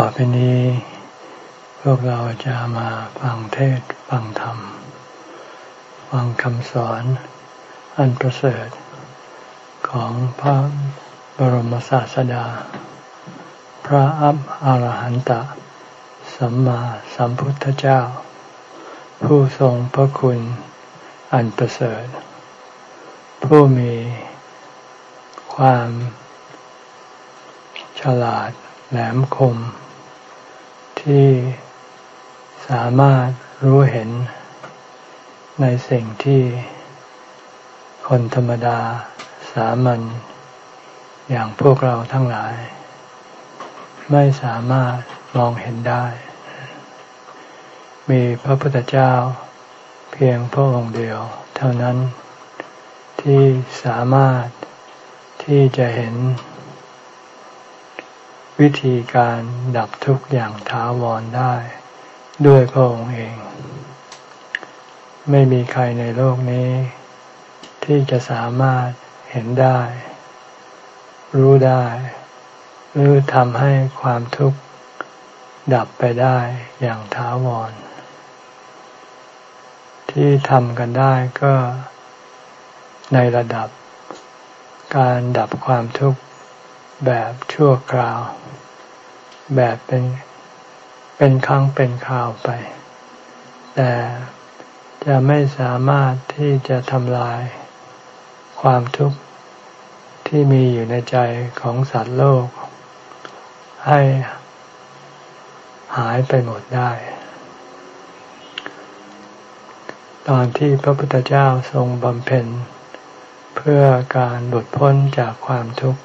ต่อไปนี้ พวกเราจะมาฟังเทศฟังธรรม ฟังคำสอนอันประเสริฐของพระบรมศาสดา พระอับอรหันตะ สัมมาสัมพุทธเจ้า ผู้ทรงพระคุณอันประเสริฐ ผู้มีความฉลาดแหลมคม ที่สามารถรู้เห็นในสิ่งที่คนธรรมดาสามัญอย่างพวกเราทั้งหลาย ไม่สามารถมองเห็นได้ มีพระพุทธเจ้าเพียงพระองค์เดียว เท่านั้นที่สามารถที่จะเห็น วิธีการดับทุกข์อย่างถาวรได้ ด้วยพระองค์เอง ไม่มีใครในโลกนี้ ที่จะสามารถเห็นได้ รู้ได้ หรือทำให้ความทุกข์ดับไปได้อย่างถาวร ที่ทำกันได้ก็ในระดับการดับความทุกข์ แบบชั่วคราว แบบเป็นเป็นครั้งเป็นคราวไป แต่จะไม่สามารถที่จะทำลายความทุกข์ที่มีอยู่ในใจของสัตว์โลก ให้หายไปหมดได้ ตอนที่พระพุทธเจ้าทรงบำเพ็ญ เพื่อการหลุดพ้นจากความทุกข์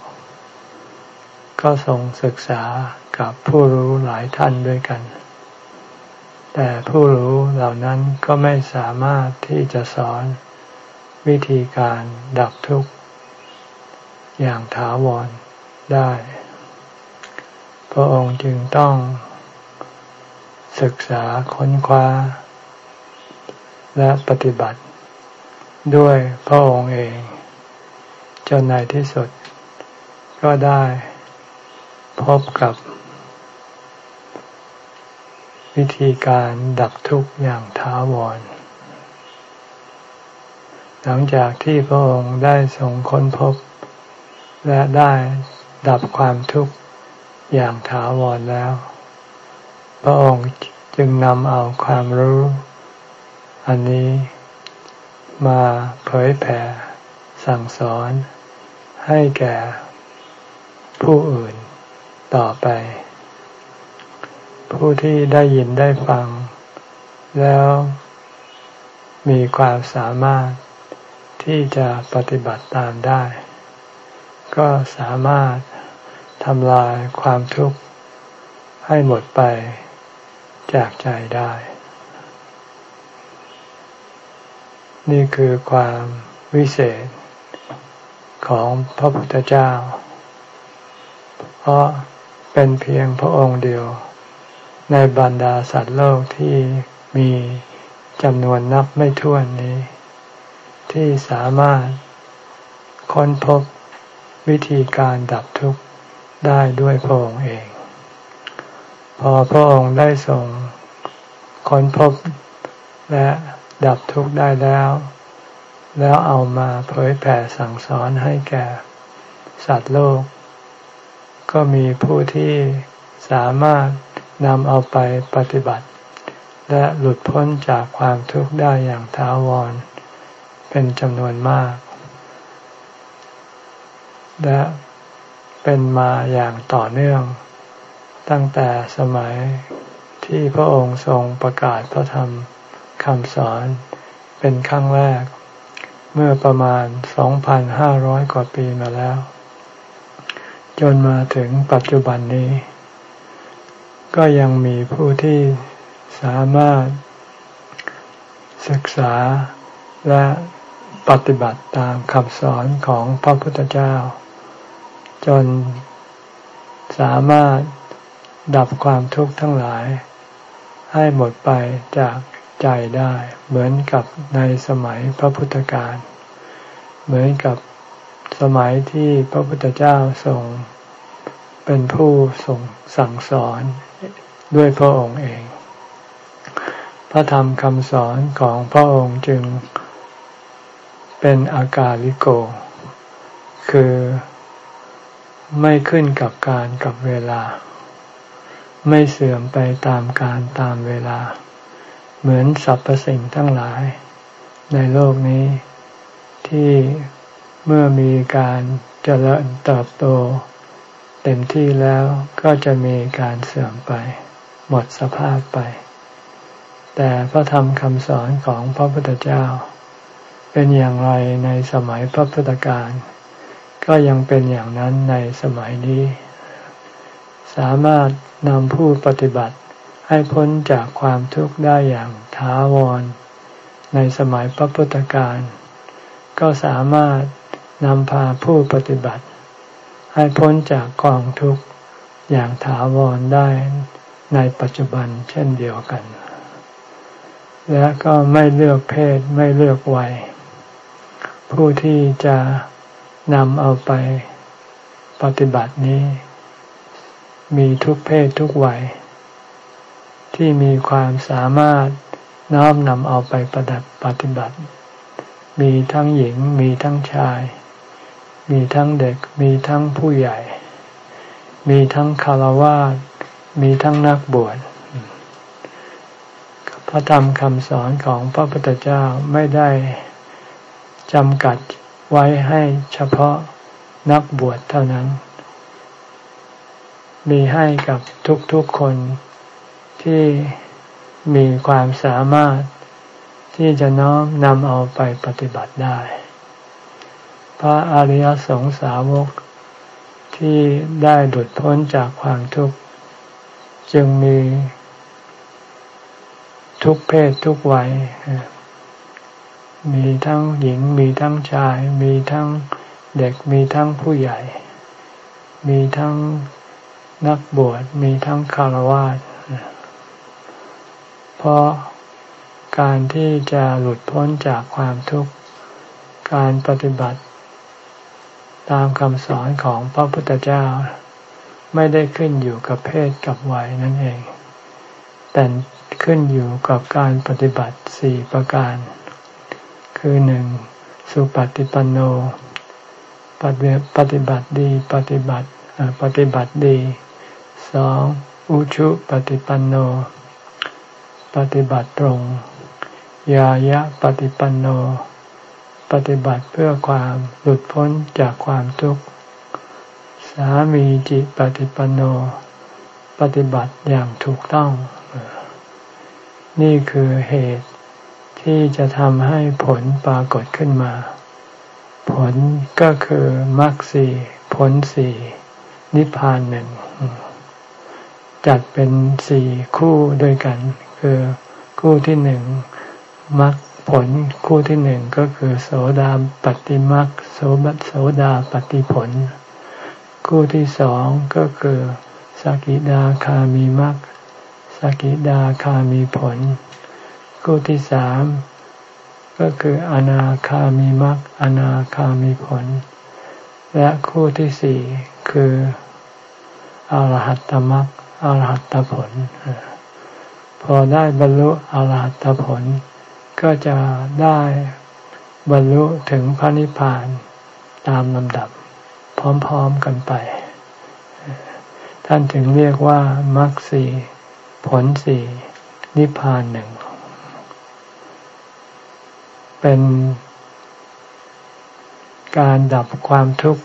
ก็ทรงศึกษากับผู้รู้หลายท่านด้วยกัน แต่ผู้รู้เหล่านั้นก็ไม่สามารถที่จะสอนวิธีการดับทุกข์ อย่างถาวรได้ พระองค์จึงต้องศึกษาค้นคว้า และปฏิบัติ ด้วยพระองค์เอง จนในที่สุดก็ได้ พบกับ วิธีการดับทุกข์อย่างท้าวร หลังจากที่พระองค์ได้ทรงค้นพบ และได้ดับความทุกข์อย่างถาวรแล้ว พระองค์จึงนำเอาความรู้ อันนี้มาเผยแผ่สั่งสอนให้แก่ผู้อื่น ต่อไป ผู้ที่ได้ยินได้ฟัง แล้วมีความสามารถที่จะปฏิบัติตามได้ ก็สามารถทำลายความทุกข์ให้หมดไปจากใจได้ นี่คือความวิเศษของพระพุทธเจ้า เพราะ เป็นเพียงพระองค์เดียว ในบรรดาสัตว์โลกที่มีจำนวนนับไม่ถ้วนนี้ ที่สามารถค้นพบวิธีการดับทุกข์ได้ด้วยพระองค์เอง พอพระองค์ได้ส่งค้นพบและดับทุกข์ได้แล้ว แล้วเอามาเผยแผ่สั่งสอนให้แก่ สัตว์โลก ก็มีผู้ที่สามารถนำเอาไปปฏิบัติ และหลุดพ้นจากความทุกข์ได้อย่างท้าวร เป็นจำนวนมาก และเป็นมาอย่างต่อเนื่อง ตั้งแต่สมัยที่พระองค์ทรงประกาศพระธรรมคำสอนเป็นครั้งแรก เมื่อประมาณ 2,500 กว่าปีมาแล้ว จนมาถึงปัจจุบันนี้ ก็ยังมีผู้ที่สามารถศึกษาและปฏิบัติตามคำสอนของพระพุทธเจ้า จนสามารถดับความทุกข์ทั้งหลาย ให้หมดไปจากใจได้ เหมือนกับในสมัยพระพุทธการ เหมือนกับ สมัยที่พระพุทธเจ้าทรงเป็นผู้ส่งสั่งสอนด้วยพระองค์เอง พระธรรมคำสอนของพระองค์จึงเป็นอากาลิโก คือไม่ขึ้นกับการกับเวลา ไม่เสื่อมไปตามการตามเวลา เหมือนสรรพสิ่งทั้งหลาย ในโลกนี้ที่ เมื่อมีการเจริญเติบโต เต็มที่แล้วก็จะมีการเสื่อมไป หมดสภาพไป แต่พระธรรมคำสอนของพระพุทธเจ้า เป็นอย่างไรในสมัยพระพุทธการ ก็ยังเป็นอย่างนั้นในสมัยนี้ สามารถนำผู้ปฏิบัติให้พ้นจากความทุกข์ได้อย่างท้าวร ในสมัยพระพุทธการ ก็สามารถ นำพาผู้ปฏิบัติ ให้พ้นจากกองทุกข์อย่างถาวรได้ในปัจจุบันเช่นเดียวกัน และก็ไม่เลือกเพศไม่เลือกวัย ผู้ที่จะนำเอาไปปฏิบัตินี้ มีทุกเพศทุกวัย ที่มีความสามารถน้อมนำเอาไปปฏิปฏิบัติ มีทั้งหญิงมีทั้งชาย มีทั้งเด็กมีทั้งผู้ใหญ่ มีทั้งคารวะมีทั้งนักบวชพระธรรมคำสอนของพระพุทธเจ้าไม่ได้จำกัดไว้ให้เฉพาะนักบวชเท่านั้น มีให้กับทุกๆคนที่มีความสามารถที่จะน้อมนำเอาไปปฏิบัติได้ พระอริยสงสาวก ที่ได้หลุดพ้นจากความทุกข์ จึงมีทุกเพศทุกวัย มีทั้งหญิงมีทั้งชาย มีทั้งเด็กมีทั้งผู้ใหญ่ มีทั้งนักบวชมีทั้งคารวะเพราะการที่จะหลุดพ้นจากความทุกข์ การปฏิบัติ ตามคำสอนของพระพุทธเจ้า ไม่ได้ขึ้นอยู่กับเพศกับวัยนั่นเอง แต่ขึ้นอยู่กับการปฏิบัติสี่ประการ คือหนึ่งสุปฏิปันโนปฏิปฏิบัติดีปฏิบัติปฏิบัติดีสองอุชุปฏิปันโน ปฏิบัติตรง ยายะปฏิปันโน ปฏิบัติเพื่อความหลุดพ้นจากความทุกข์ สามีจิปฏิปันโน ปฏิบัติอย่างถูกต้อง นี่คือเหตุที่จะทำให้ผลปรากฏขึ้นมา ผลก็คือมรรคสี่ผลสี่นิพพานหนึ่ง จัดเป็นสี่คู่ด้วยกัน คือคู่ที่หนึ่งมรรค ผลคู่ที่หนึ่งก็คือ โสดาปฏิมรรคโสบัโสดาปฏิผล คู่ที่สองก็คือสกิดาคามีมรรคสกิดาคามีผล คู่ที่สามก็คืออนาคามีมรรคอนาคามีผล และคู่ที่สี่คืออรหัตตมรรคอรหัตตผล พอได้บรรลุอรหัตตผล ก็จะได้บรรลุถึงพระนิพพานตามลำดับพร้อมๆกันไป ท่านถึงเรียกว่ามรรคสีผลสีนิพพานหนึ่ง เป็นการดับความทุกข์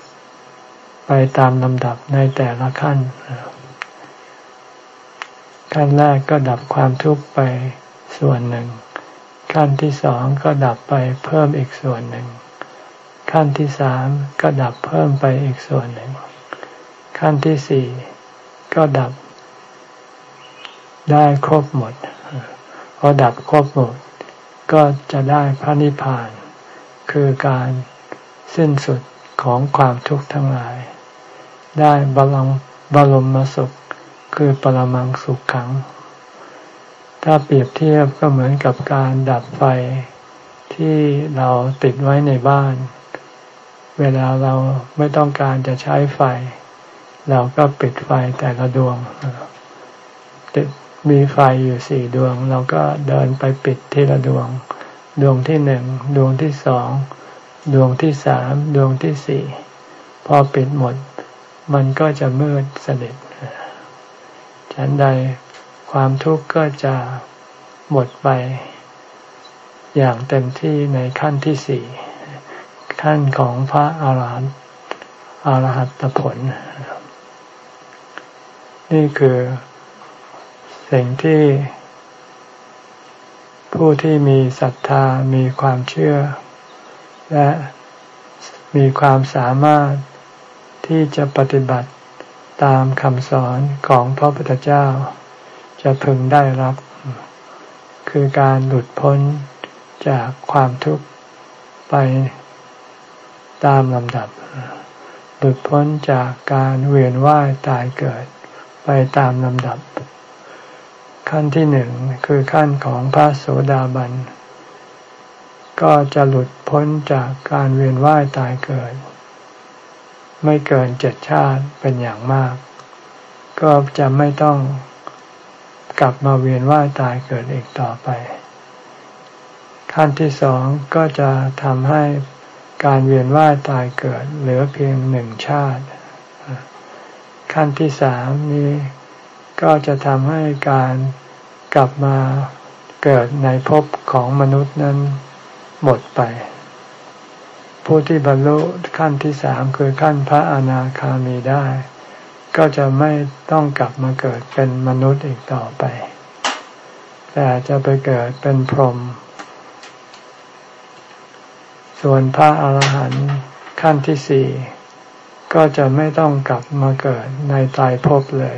ไปตามลำดับในแต่ละขั้น ขั้นแรกก็ดับความทุกข์ไปส่วนหนึ่ง ขั้นที่สองก็ดับไปเพิ่มอีกส่วนหนึ่ง ขั้นที่สามก็ดับเพิ่มไปอีกส่วนหนึ่ง ขั้นที่สี่ก็ดับ ได้ครบหมดพอดับครบหมด ก็จะได้พระนิพพาน คือการสิ้นสุดของความทุกข์ทั้งหลาย ได้บาลงบรมสุข คือปรมังสุขขัง ถ้าเปรียบเทียบก็เหมือนกับการดับไฟที่เราติดไว้ในบ้าน เวลาเราไม่ต้องการจะใช้ไฟ เราก็ปิดไฟแต่ละดวงมีไฟอยู่สี่ดวง เราก็เดินไปปิดทีละดวง ดวงที่หนึ่งดวงที่สองดวงที่สามดวงที่สี่พอปิดหมด มันก็จะมืดสนิทฉันใด ความทุกข์ก็จะหมดไป อย่างเต็มที่ในขั้นที่สี่ขั้นของพระอาหารหันต์อรหัตผล นี่คือสิ่งที่ ผู้ที่มีศรัทธามีความเชื่อ และมีความสามารถที่จะปฏิบัติตามคำสอนของพระพุทธเจ้า จะพึงได้รับ คือการหลุดพ้นจากความทุกข์ไปตามลำดับ หลุดพ้นจากการเวียนว่ายตายเกิดไปตามลำดับ ขั้นที่หนึ่งคือขั้นของพระโสดาบัน ก็จะหลุดพ้นจากการเวียนว่ายตายเกิด ไม่เกินเจ็ดชาติเป็นอย่างมาก ก็จะไม่ต้อง กลับมาเวียนว่ายตายเกิดอีกต่อไป ขั้นที่สองก็จะทำให้การเวียนว่ายตายเกิดเหลือเพียงหนึ่งชาติ ขั้นที่สามนี้ก็จะทำให้การกลับมาเกิดในภพของมนุษย์นั้นหมดไป ผู้ที่บรรลุขั้นที่สามคือขั้นพระอนาคามีได้ ก็จะไม่ต้องกลับมาเกิดเป็นมนุษย์อีกต่อไป แต่จะไปเกิดเป็นพรหมส่วนพระอาหารหันต์ขั้นที่สี่ก็จะไม่ต้องกลับมาเกิดในตายภพเลย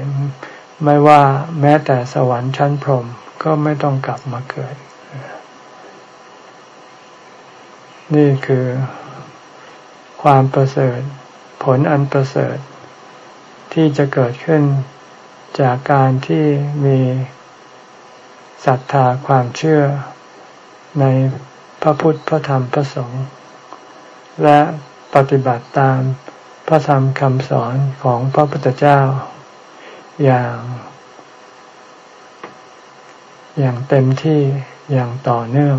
ไม่ว่าแม้แต่สวรรค์ชั้นพรหมก็ไม่ต้องกลับมาเกิด นี่คือความประเสริฐ ผลอันประเสริฐ ที่จะเกิดขึ้นจากการที่มีศรัทธาความเชื่อในพระพุทธพระธรรมพระสงฆ์และปฏิบัติตามพระธรรมคำสอนของพระพุทธเจ้า อย่าง อย่างเต็มที่อย่างต่อเนื่อง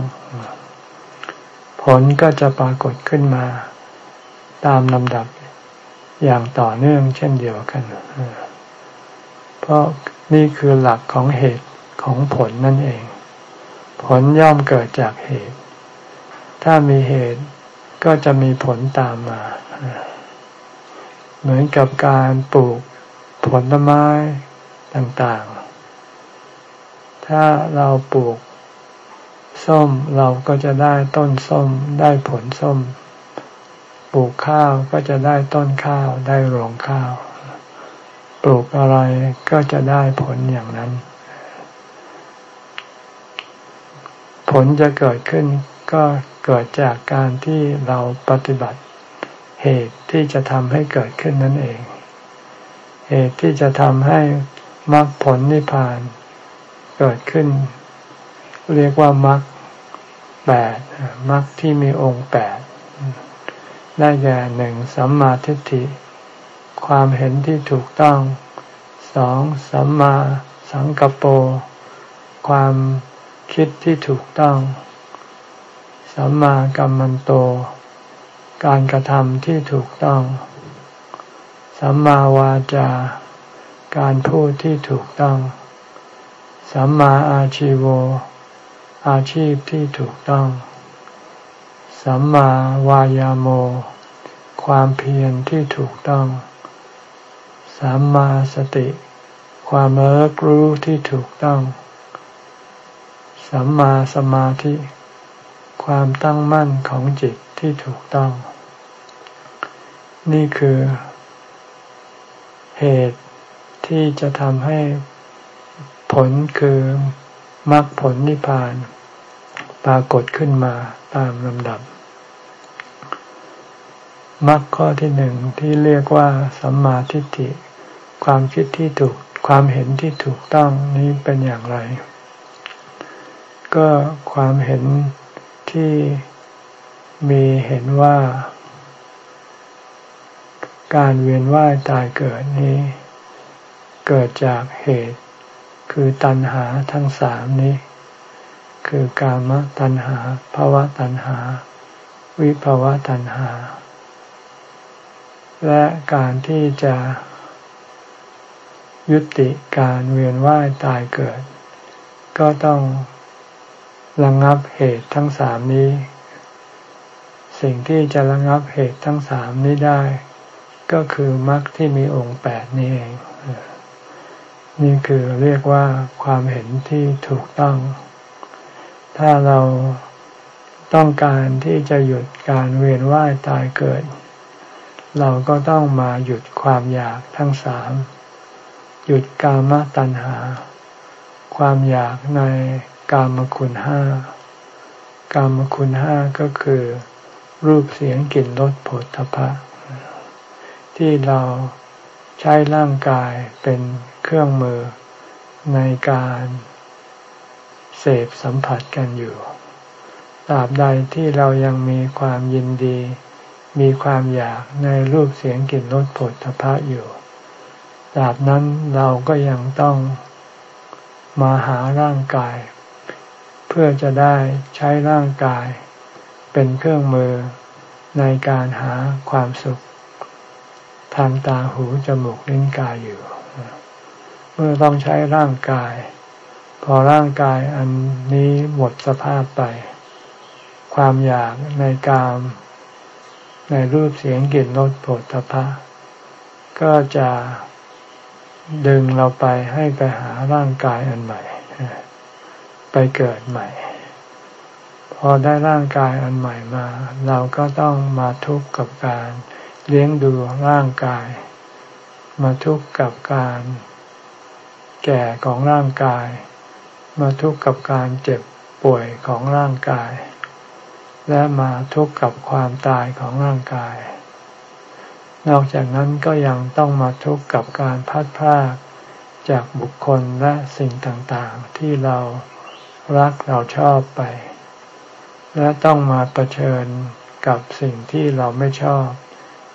ผลก็จะปรากฏขึ้นมา ตามลำดับ อย่างต่อเนื่องเช่นเดียวกัน เพราะนี่คือหลักของเหตุของผลนั่นเอง ผลย่อมเกิดจากเหตุ ถ้ามีเหตุก็จะมีผลตามมา เหมือนกับการปลูกผลไม้ต่างๆ ถ้าเราปลูกส้มเราก็จะได้ต้นส้มได้ผลส้ม ปลูกข้าวก็จะได้ต้นข้าวได้รวงข้าว ปลูกอะไรก็จะได้ผลอย่างนั้น ผลจะเกิดขึ้นก็เกิดจากการที่เราปฏิบัติเหตุที่จะทำให้เกิดขึ้นนั่นเอง เหตุที่จะทำให้มรรคผลนิพพานเกิดขึ้น เรียกว่ามรรคแปดมรรคที่มีองค์แปด ได้แก่หนึ่งสัมมาทิฏฐิ ความเห็นที่ถูกต้องสองสัมมาสังกปรความคิดที่ถูกต้อง สัมมากัมมันโต การกระทำที่ถูกต้อง สัมมาวาจา การพูดที่ถูกต้อง สัมมาอาชีโว อาชีพที่ถูกต้อง สัมมาวายาโม ความเพียรที่ถูกต้อง สัมมาสติ ความเลิกรู้ที่ถูกต้อง สัมมาสมาธิ ความตั้งมั่นของจิตที่ถูกต้อง นี่คือ เหตุที่จะทำให้ผลคือมรรคผลนิพพาน ปรากฏขึ้นมาตามลำดับมรรคข้อที่หนึ่งที่เรียกว่าสัมมาทิฏฐิ ความคิดที่ถูกความเห็นที่ถูกต้องนี้เป็นอย่างไร ก็ความเห็นที่มีเห็นว่า การเวียนว่ายตายเกิดนี้ เกิดจากเหตุ คือตัณหาทั้งสามนี้ คือกามตัณหาภาวะตัณหา วิภาวะตัณหา และการที่จะยุติการเวียนว่ายตายเกิด ก็ต้องระงงับเหตุทั้งสามนี้ สิ่งที่จะระงงับเหตุทั้งสามนี้ได้ ก็คือมรรคที่มีองค์แปดนี้เอง นี่คือเรียกว่าความเห็นที่ถูกต้อง ถ้าเราต้องการที่จะหยุดการเวียนว่ายตายเกิด เราก็ต้องมาหยุดความอยากทั้งสามหยุดกามตัณหา ความอยากในกามคุณห้ากามคุณห้าก็คือ รูปเสียงกลิ่นรสผลทพะ ที่เราใช้ร่างกายเป็นเครื่องมือในการ เสพสัมผัสกันอยู่ตราบใดที่เรายังมีความยินดี มีความอยากในรูปเสียงกลิ่นรสผลทพะอยู่ตราบนั้นเราก็ยังต้องมาหาร่างกาย เพื่อจะได้ใช้ร่างกาย เป็นเครื่องมือในการหาความสุข ทางตาหูจมูกลิ้นกายอยู่ เมื่อต้องใช้ร่างกาย อร่างกายอันนี้หมดสภาพไป ความอยากในกาม ในรูปเสียงกลิ่นรสโผฏฐพะก็จะดึงเราไปให้ไปหาร่างกายอันใหม่ ไปเกิดใหม่ พอได้ร่างกายอันใหม่มา เราก็ต้องมาทุกข์กับการเลี้ยงดูร่างกาย มาทุกข์กับการแก่ของร่างกาย มาทุกข์กับการเจ็บป่วยของร่างกาย และมาทุกข์กับความตายของร่างกาย นอกจากนั้นก็ยังต้องมาทุกข์กับการพัดพลากจากบุคคลและสิ่งต่างๆ ที่เรารักเราชอบไป และต้องมาประเชิญกับสิ่งที่เราไม่ชอบ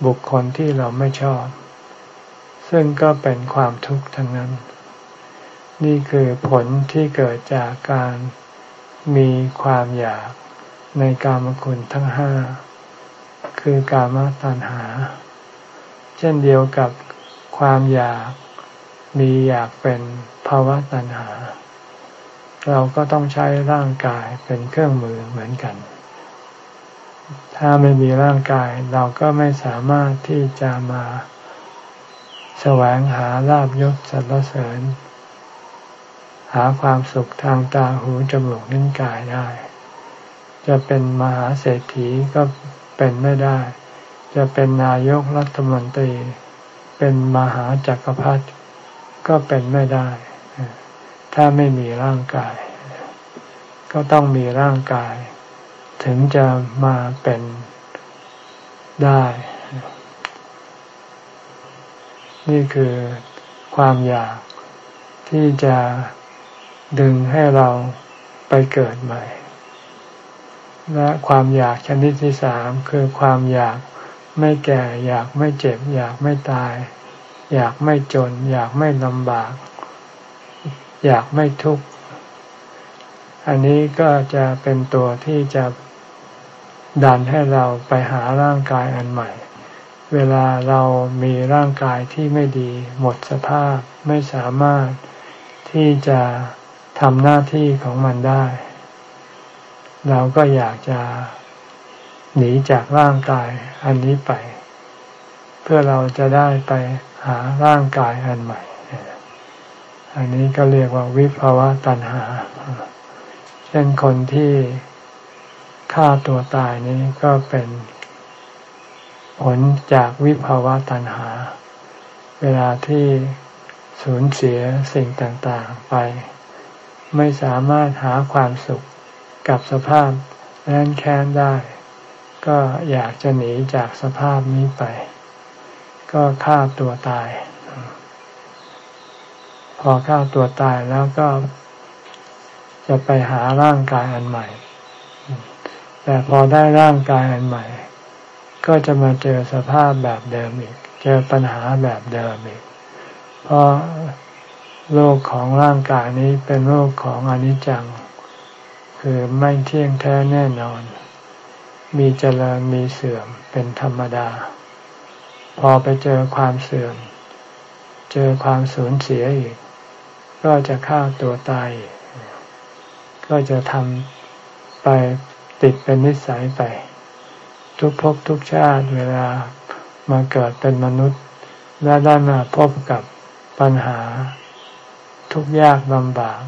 บุคคลที่เราไม่ชอบ ซึ่งก็เป็นความทุกข์ทั้งนั้น นี่คือผลที่เกิดจากการมีความอยากในกามคุณทั้งห้า คือกามตัณหา เช่นเดียวกับความอยากมีอยากเป็นภาวะตัณหา เราก็ต้องใช้ร่างกายเป็นเครื่องมือเหมือนกัน ถ้าไม่มีร่างกายเราก็ไม่สามารถที่จะมา แสวงหาลาบยศสรรเสริญ หาความสุขทางตาหูจมูกนิ้นกายได้ จะเป็นมหาเศรษฐีก็เป็นไม่ได้ จะเป็นนายกรัฐมนตรี เป็นมหาจักรพรรดิก็เป็นไม่ได้ ถ้าไม่มีร่างกาย ก็ต้องมีร่างกาย ถึงจะมาเป็นได้ นี่คือความอยากที่จะ ดึงให้เราไปเกิดใหม่ และความอยากชนิดที่สามคือความอยากไม่แก่ อยากไม่เจ็บ อยากไม่ตาย อยากไม่จน อยากไม่ลำบาก อยากไม่ทุกข์อันนี้ก็จะเป็นตัวที่จะดันให้เราไปหาร่างกายอันใหม่ เวลาเรามีร่างกายที่ไม่ดี หมดสภาพไม่สามารถที่จะ ทำหน้าที่ของมันได้ เราก็อยากจะหนีจากร่างกายอันนี้ไป เพื่อเราจะได้ไปหาร่างกายอันใหม่ อันนี้ก็เรียกว่าวิภาวะตัณหา เช่นคนที่ฆ่าตัวตายนี้ก็เป็นผลจากวิภาวะตัณหา เวลาที่สูญเสียสิ่งต่าง ๆ ไป ไม่สามารถหาความสุขกับสภาพแน่นแค้นได้ ก็อยากจะหนีจากสภาพนี้ไป ก็ฆ่าตัวตาย พอฆ่าตัวตายแล้วก็จะไปหาร่างกายอันใหม่ แต่พอได้ร่างกายอันใหม่ ก็จะมาเจอสภาพแบบเดิมอีก เจอปัญหาแบบเดิมอีก เพราะ โลกของร่างกายนี้เป็นโลกของอนิจจัง คือไม่เที่ยงแท้แน่นอน มีเจริญมีเสื่อมเป็นธรรมดา พอไปเจอความเสื่อม เจอความสูญเสียอีก ก็จะฆ่าตัวตายกก็จะทำไปติดเป็นนิสัยไป ทุกภพทุกชาติเวลามาเกิดเป็นมนุษย์ และได้มาพบกับปัญหา ทุกข์ยากลำบาก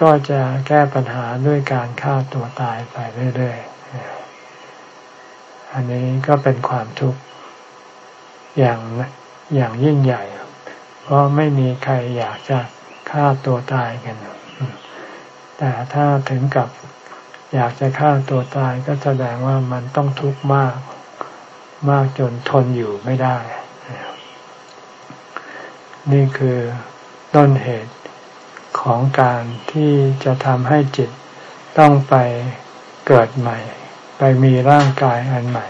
ก็จะแก้ปัญหาด้วยการฆ่าตัวตายไปเรื่อยๆ อันนี้ก็เป็นความทุกข์อย่างอย่างยิ่งใหญ่ เพราะไม่มีใครอยากจะฆ่าตัวตายกัน แต่ถ้าถึงกับอยากจะฆ่าตัวตายก็แสดงว่ามันต้องทุกข์มาก มากจนทนอยู่ไม่ได้ นี่คือ ต้นเหตุของการที่จะทำให้จิตต้องไปเกิดใหม่ ไปมีร่างกายอันใหม่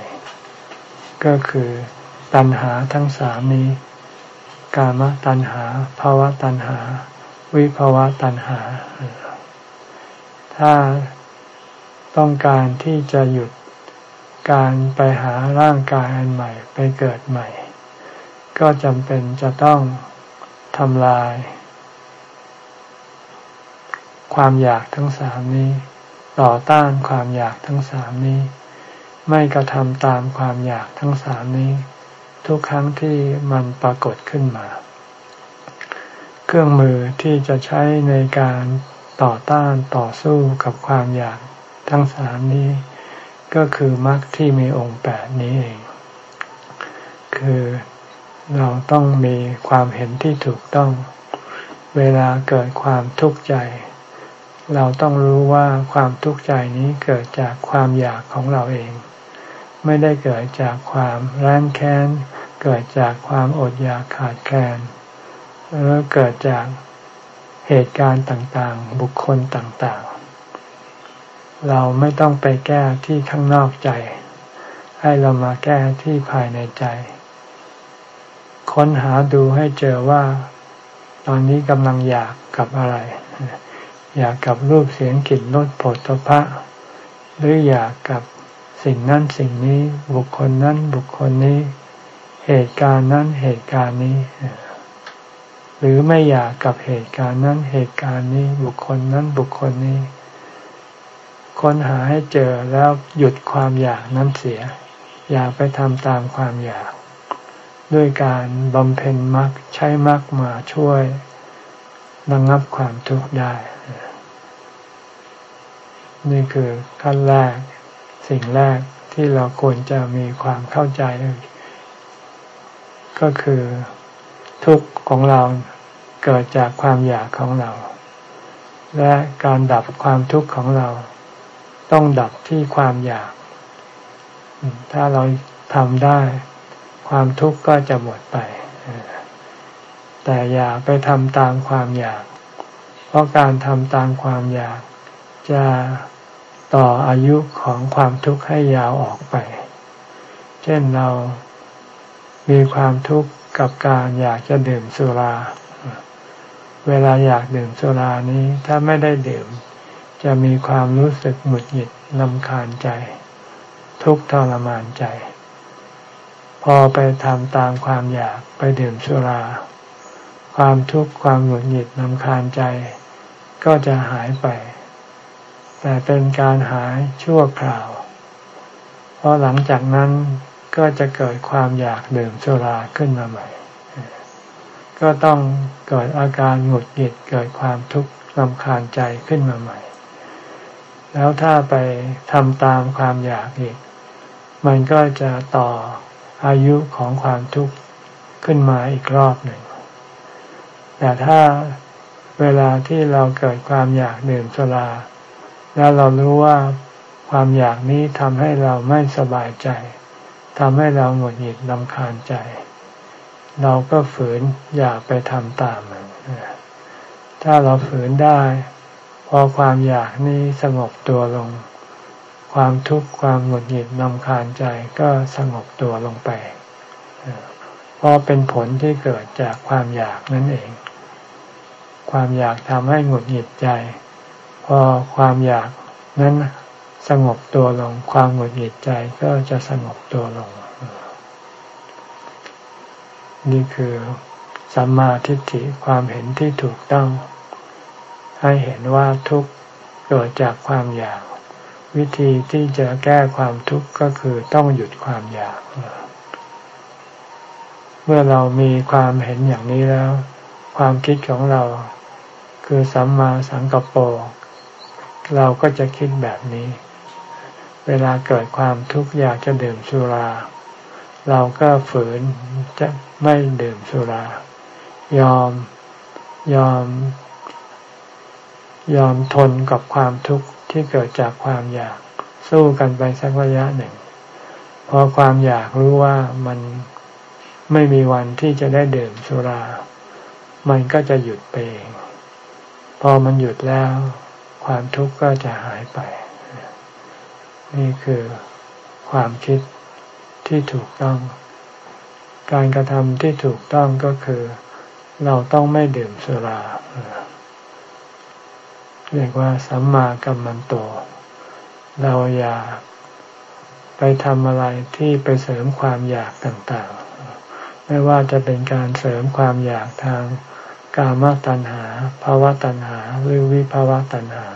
ก็คือตัณหาทั้งสามนี้ กามตัณหาภาวะตัณหา วิภาวะตัณหา ถ้าต้องการที่จะหยุดการไปหาร่างกายอันใหม่ ไปเกิดใหม่ ก็จำเป็นจะต้อง ทำลาย ความอยากทั้งสามนี้ ต่อต้านความอยากทั้งสามนี้ ไม่กระทำตามความอยากทั้งสามนี้ ทุกครั้งที่มันปรากฏขึ้นมา เครื่องมือที่จะใช้ในการต่อต้านต่อสู้กับความอยากทั้งสามนี้ ก็คือมรรคที่มีองค์แปดนี้เอง คือ เราต้องมีความเห็นที่ถูกต้อง เวลาเกิดความทุกข์ใจ เราต้องรู้ว่าความทุกข์ใจนี้เกิดจากความอยากของเราเอง ไม่ได้เกิดจากความแร้นแค้น เกิดจากความอดอยากขาดแคลนหรือเกิดจากเหตุการณ์ต่างๆ บุคคลต่างๆ เราไม่ต้องไปแก้ที่ข้างนอกใจ ให้เรามาแก้ที่ภายในใจ ค้นหาดูให้เจอว่า ตอนนี้กำลังอยากกับอะไร อยากกับรูปเสียงกลิ่นรสผลตภะหรืออยากกับสิ่งนั้นสิ่งนี้บุคคลนั้นบุคคลนี้ เหตุการณ์นั้นเหตุการณ์นี้ หรือไม่อยากกับเหตุการณ์นั้นเหตุการณ์นี้ บุคคลนั้นบุคคลนี้ ค้นหาให้เจอแล้วหยุดความอยากนั้นเสีย อย่าไปทำตามความอยาก ด้วยการบำเพ็ญมรรคใช้มรรคมาช่วยระงับความทุกข์ได้ นี่คือขั้นแรกสิ่งแรกที่เราควรจะมีความเข้าใจ ก็คือทุกข์ของเราเกิดจากความอยากของเรา และการดับความทุกข์ของเรา ต้องดับที่ความอยาก ถ้าเราทำได้ ความทุกข์ก็จะหมดไป แต่อย่าไปทำตามความอยาก เพราะการทำตามความอยาก จะต่ออายุของความทุกข์ให้ยาวออกไป เช่นเรามีความทุกข์กับการอยากจะดื่มสุรา เวลาอยากดื่มสุรานี้ถ้าไม่ได้ดื่ม จะมีความรู้สึกหงุดหงิดลำคาญใจ ทุกทรมานใจ พอไปทำตามความอยากไปดื่มสุรา ความทุกข์ความหงุดหงิดลำคาญใจ ก็จะหายไป แต่เป็นการหายชั่วคราว เพราะหลังจากนั้นก็จะเกิดความอยากดื่มสุราขึ้นมาใหม่ ก็ต้องเกิดอาการหงุดหงิดเกิดความทุกข์รำคาญใจขึ้นมาใหม่ แล้วถ้าไปทำตามความอยากอีก มันก็จะต่อ อายุของความทุกข์ขึ้นมาอีกรอบหนึ่ง แต่ถ้าเวลาที่เราเกิดความอยากดื่มสุรา แล้วเรารู้ว่าความอยากนี้ทำให้เราไม่สบายใจทำให้เราหงุดหงิดลำคาญใจ เราก็ฝืนอย่าไปทำตามมันถ้าเราฝืนได้ พอความอยากนี้สงบตัวลง ความทุกข์ความหงุดหงิดนำคาญใจก็สงบตัวลงไปเพราะเป็นผลที่เกิดจากความอยากนั่นเอง ความอยากทำให้หงุดหงิดใจ พอความอยากนั้นสงบตัวลง ความหงุดหงิดใจก็จะสงบตัวลง นี่คือสัมมาทิฏฐิความเห็นที่ถูกต้อง ให้เห็นว่าทุกข์เกิดจากความอยาก วิธีที่จะแก้ความทุกข์ก็คือต้องหยุดความอยาก เมื่อเรามีความเห็นอย่างนี้แล้ว ความคิดของเรา คือสัมมาสังกปโปเราก็จะคิดแบบนี้ เวลาเกิดความทุกข์อยากจะดื่มสุรา เราก็ฝืนจะไม่ดื่มสุรา ยอมยอม ยอมทนกับความทุกข์ที่เกิดจากความอยากสู้กันไปสักระยะหนึ่งพอความอยากรู้ว่ามันไม่มีวันที่จะได้ดื่มสุรา มันก็จะหยุดไปเองพอมันหยุดแล้ว ความทุกข์ก็จะหายไป นี่คือความคิดที่ถูกต้อง การกระทำที่ถูกต้องก็คือ เราต้องไม่ดื่มสุรา เรียกว่าสัมมากัมมันโต เราอย่าไปทำอะไรที่ไปเสริมความอยากต่างๆ ไม่ว่าจะเป็นการเสริมความอยากทางกามตัณหาภาวะตัณหา หรือวิภาวะตัณหา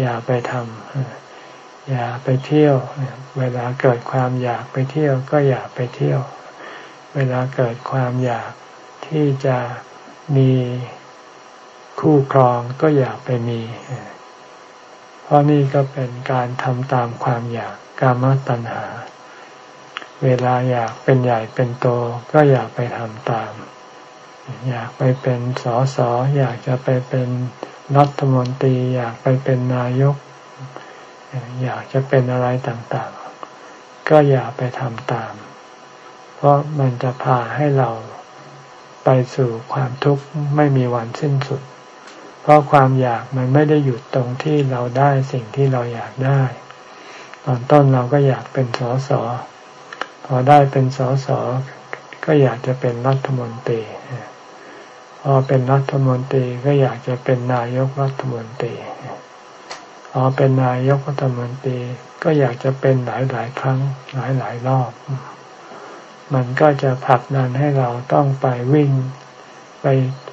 อย่าไปทำอย่าไปเที่ยว เวลาเกิดความอยากไปเที่ยวก็อย่าไปเที่ยว เวลาเกิดความอยากที่จะมี คู่ครองก็อย่าไปมี เพราะนี่ก็เป็นการทำตามความอยากกามตัณหา เวลาอยากเป็นใหญ่เป็นโตก็อย่าไปทำตาม อยากไปเป็นสอสออยากจะไปเป็นรัฐมนตรี อยากไปเป็นนายก อยากจะเป็นอะไรต่างๆ ก็อย่าไปทำตาม เพราะมันจะพาให้เราไปสู่ความทุกข์ไม่มีวันสิ้นสุด เพราะความอยากมันไม่ได้หยุดตรงที่เราได้สิ่งที่เราอยากได้ ตอนต้นเราก็อยากเป็นสอสอพอได้เป็นสอสอก็อยากจะเป็นรัฐมนตรีพอเป็นรัฐมนตรีก็อยากจะเป็นนายกรัฐมนตรีพอเป็นนายกรัฐมนตรีก็อยากจะเป็นหลายหลายครั้งหลายหลายรอบ มันก็จะผลักดันให้เราต้องไปวิ่ง ไป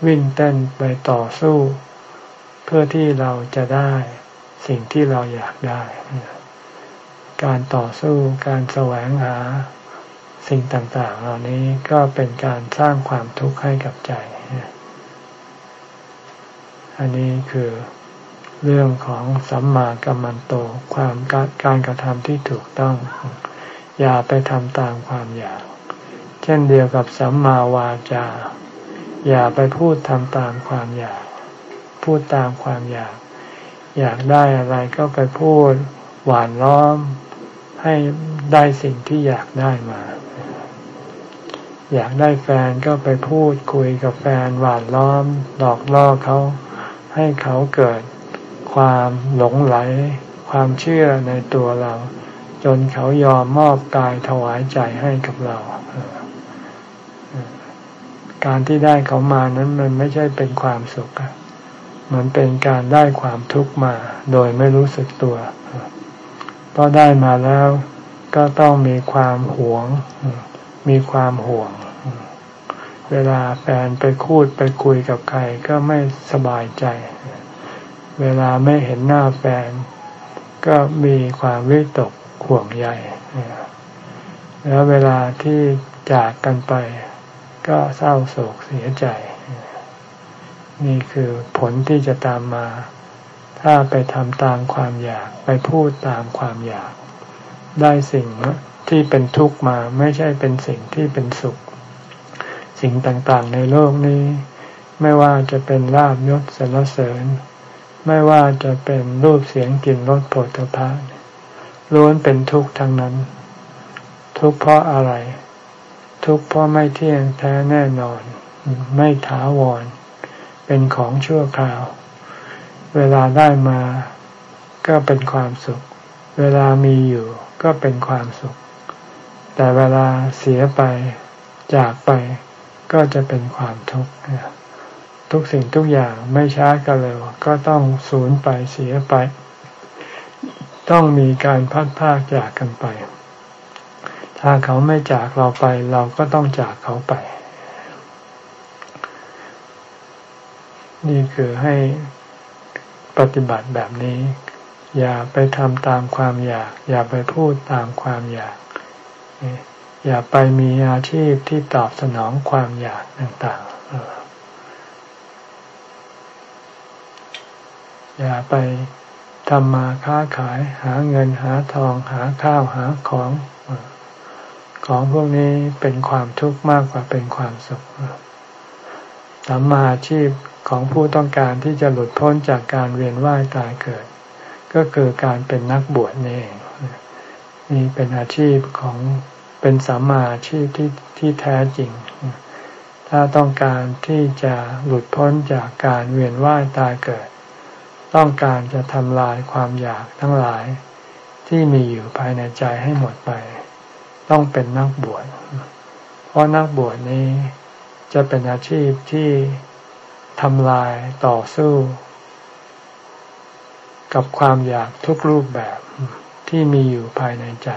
วิ่งเต้นไปต่อสู้ พื่อที่เราจะได้สิ่งที่เราอยากได้ การต่อสู้การแสวงหาสิ่งต่างๆ เหล่านี้ก็เป็นการสร้างความทุกข์ให้กับใจ อันนี้คือเรื่องของสัมมากัมมันโตความการกระทำที่ถูกต้อง อย่าไปทำตามความอยาก เช่นเดียวกับสัมมาวาจา อย่าไปพูดทำตามความอยาก พูดตามความอยาก อยากได้อะไรก็ไปพูดหวานล้อม ให้ได้สิ่งที่อยากได้มา อยากได้แฟนก็ไปพูดคุยกับแฟนหวานล้อมหลอกล่อเขาให้เขาเกิดความหลงไหล ความเชื่อในตัวเรา จนเขายอมมอบกายถวายใจให้กับเรา การที่ได้เขามานั้นมันไม่ใช่เป็นความสุข มันเป็นการได้ความทุกข์มาโดยไม่รู้สึกตัวพอได้มาแล้วก็ต้องมีความหวง มีความห่วง เวลาแฟนไปคูดไปคุยกับใครก็ไม่สบายใจ เวลาไม่เห็นหน้าแฟน ก็มีความวิตกข่วงใหญ่แล้วเวลาที่จากกันไป ก็เศร้าโศกเสียใจ นี่คือผลที่จะตามมา ถ้าไปทำตามความอยาก ไปพูดตามความอยาก ได้สิ่งที่เป็นทุกข์มาไม่ใช่เป็นสิ่งที่เป็นสุข สิ่งต่างๆในโลกนี้ ไม่ว่าจะเป็นลาบยศสรรเสริญ ไม่ว่าจะเป็นรูปเสียงกลิ่นรสโผฏฐัพพล้วนเป็นทุกข์ทั้งนั้น ทุกข์เพราะอะไร ทุกข์เพราะไม่เที่ยงแท้แน่นอน ไม่ถาวร เป็นของชั่วคราว เวลาได้มาก็เป็นความสุข เวลามีอยู่ก็เป็นความสุข แต่เวลาเสียไปจากไปก็จะเป็นความทุกข์ทุกสิ่งทุกอย่างไม่ช้าก็เร็วก็ต้องสูญไปเสียไป ต้องมีการพัดพากจากกันไป ถ้าเขาไม่จากเราไป เราก็ต้องจากเขาไป นี่คือให้ปฏิบัติแบบนี้ อย่าไปทำตามความอยาก อย่าไปพูดตามความอยาก อย่าไปมีอาชีพที่ตอบสนองความอยากต่างๆ อย่าไปทำมาค้าขายหาเงินหาทองหาข้าวหาของ ของพวกนี้เป็นความทุกข์มากกว่าเป็นความสุขสัมมาอาชีพ ของผู้ต้องการที่จะหลุดพ้นจากการเวียนว่ายตายเกิด ก็คือการเป็นนักบวชนี่เองนี่เป็นอาชีพของเป็นสัมมาอาชีพที่ที่แท้จริง ถ้าต้องการที่จะหลุดพ้นจากการเวียนว่ายตายเกิด ต้องการจะทำลายความอยากทั้งหลายที่มีอยู่ภายในใจให้หมดไป ต้องเป็นนักบวชเพราะนักบวชนี้จะเป็นอาชีพที่ ทำลายต่อสู้ กับความอยากทุกรูปแบบที่มีอยู่ภายในใจ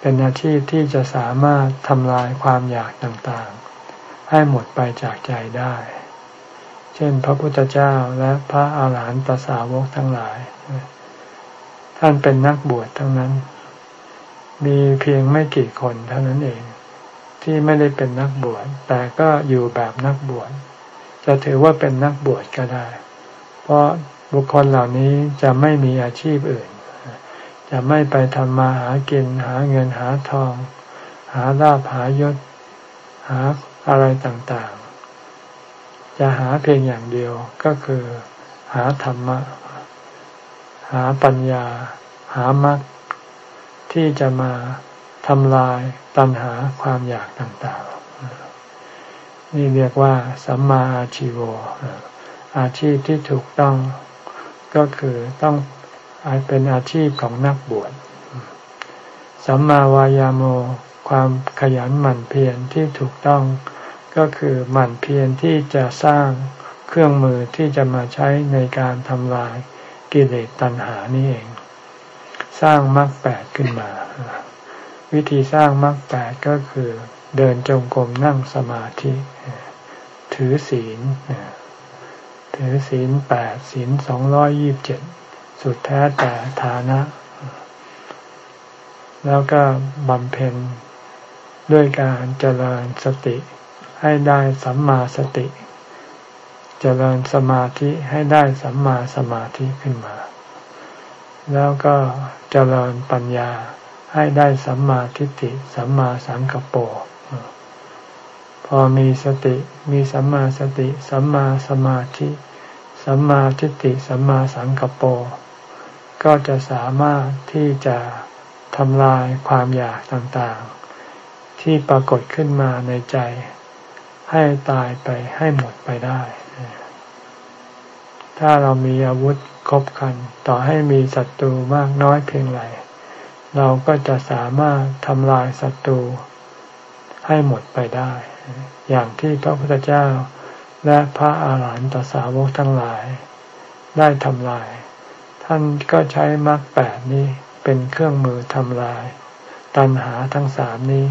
เป็นอาชีพที่จะสามารถทำลายความอยากต่างๆ ให้หมดไปจากใจได้ เช่น พระพุทธเจ้าและพระอาหารหันตสาวกทั้งหลาย ท่านเป็นนักบวชทั้งนั้น มีเพียงไม่กี่คนเท่านั้นเอง ที่ไม่ได้เป็นนักบวชแต่ก็อยู่แบบนักบวชจะถือว่าเป็นนักบวชก็ได้ เพราะบุคคลเหล่านี้จะไม่มีอาชีพอื่น จะไม่ไปทำมาหากินหาเงินหาทอง หาลาภหายศ หาอะไรต่างๆ จะหาเพียงอย่างเดียวก็คือหาธรรมะ หาปัญญา หามรรคที่จะมา ทำลายตัณหาความอยากต่างๆ นี่เรียกว่าสัมมาอาชีวอาชีพที่ถูกต้องก็คือต้องเป็นอาชีพของนักบวช สัมมาวายาโม ความขยันหมั่นเพียรที่ถูกต้องก็คือหมั่นเพียรที่จะสร้างเครื่องมือที่จะมาใช้ในการทำลายกิเลสตัณหานี่เอง สร้างมรรคแปดขึ้นมา วิธีสร้างมรรคแปดก็คือเดินจงกรมนั่งสมาธิ ถือศีล ถือศีลแปดศีลสองร้อยยิบเจ็ดสุดแท้แต่ฐานะ แล้วก็บำเพ็ญด้วยการเจริญสติให้ได้สัมมาสติ เจริญสมาธิให้ได้สัมมาสมาธิขึ้นมา แล้วก็เจริญปัญญา ให้ได้สัมมาทิฏฐิสัมมาสังกปรพอมีสติมีสัมมาสติสัมมาสมาธิสัมมาทิฏฐิสัมมาสังกปรก็จะสามารถที่จะทำลายความอยากต่างๆ ที่ปรากฏขึ้นมาในใจ ให้ตายไปให้หมดไปได้ ถ้าเรามีอาวุธครบคัน ต่อให้มีศัตรูมากน้อยเพียงไร เราก็จะสามารถทำลายศัตรูให้หมดไปได้ อย่างที่พระพุทธเจ้าและพระอาหารหันตสาวกทั้งหลาย ได้ทำลาย ท่านก็ใช้มรรคแปดนี้เป็นเครื่องมือทำลาย ตัณหาทั้งสามนี้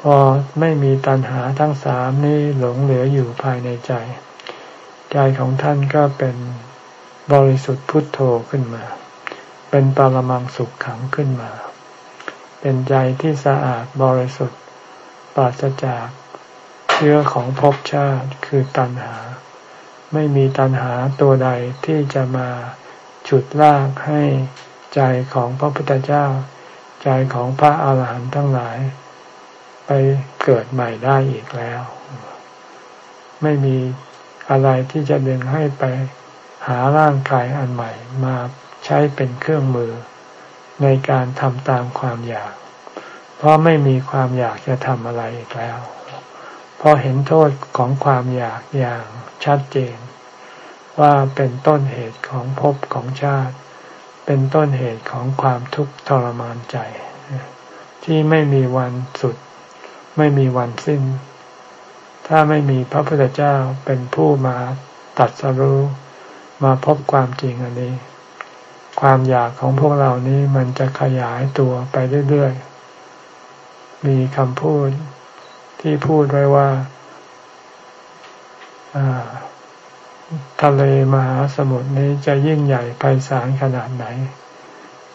พอไม่มีตัณหาทั้งสามนี้หลงเหลืออยู่ภายในใจ ใจของท่านก็เป็นบริสุทธิ์พุทโธขึ้นมา เป็นปรมังสุขขังขึ้นมา เป็นใจที่สะอาดบริสุทธิ์ปราศจากเชื้อของภพชาติคือตัณหา ไม่มีตัณหาตัวใดที่จะมาฉุดลากให้ใจของพระพุทธเจ้า ใจของพระอาหารหันต์ทั้งหลาย ไปเกิดใหม่ได้อีกแล้ว ไม่มีอะไรที่จะดึงให้ไปหาร่างกายอันใหม่มา ใช้เป็นเครื่องมือ ในการทำตามความอยาก เพราะไม่มีความอยากจะทำอะไรอีกแล้วเพราะเห็นโทษของความอยากอย่างชัดเจน ว่าเป็นต้นเหตุของภพของชาติ เป็นต้นเหตุของความทุกข์ทรมานใจ ที่ไม่มีวันสุด ไม่มีวันสิ้น ถ้าไม่มีพระพุทธเจ้าเป็นผู้มาตัดสรู้มาพบความจริงอันนี้ ความอยากของพวกเรานี้มันจะขยายตัวไปเรื่อยๆ มีคำพูดที่พูดไว้ว่าทะเลมหาสมุทรนี้จะยิ่งใหญ่ไพศาลขนาดไหน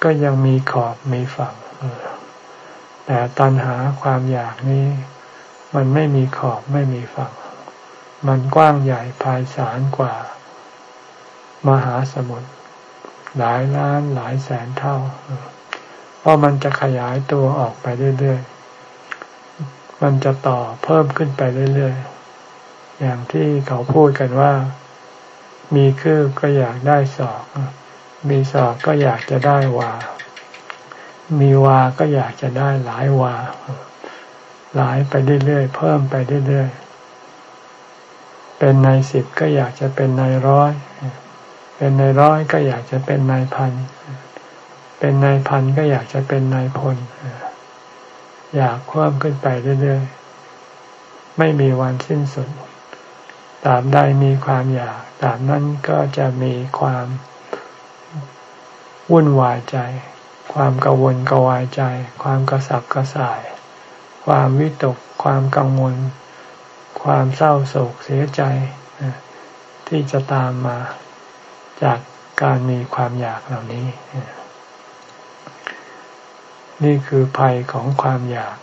ก็ยังมีขอบมีฝั่งแต่ตัณหาความอยากนี้ มันไม่มีขอบไม่มีฝั่ง มันกว้างใหญ่ไพศาลกว่า มหาสมุทร หลายล้านหลายแสนเท่า เพราะมันจะขยายตัวออกไปเรื่อยๆ มันจะต่อเพิ่มขึ้นไปเรื่อยๆ อย่างที่เขาพูดกันว่า มีคืบก็อยากได้ศอก มีศอกก็อยากจะได้วา มีวาก็อยากจะได้หลายวา หลายไปเรื่อยๆ เพิ่มไปเรื่อยๆ เป็นในสิบก็อยากจะเป็นในร้อย เป็นนายร้อยก็อยากจะเป็นนายพัน เป็นนายพันก็อยากจะเป็นนายพล อยากเพิ่มขึ้นไปเรื่อยๆ ไม่มีวันสิ้นสุด ตามใดมีความอยาก ตามนั้นก็จะมีความวุ่นวายใจ ความกังวลกวายใจ ความกระสับกระส่าย ความวิตก ความกังวล ความเศร้าโศกเสียใจที่จะตามมา จากการมีความอยากเหล่านี้ นี่คือภัยของความอยาก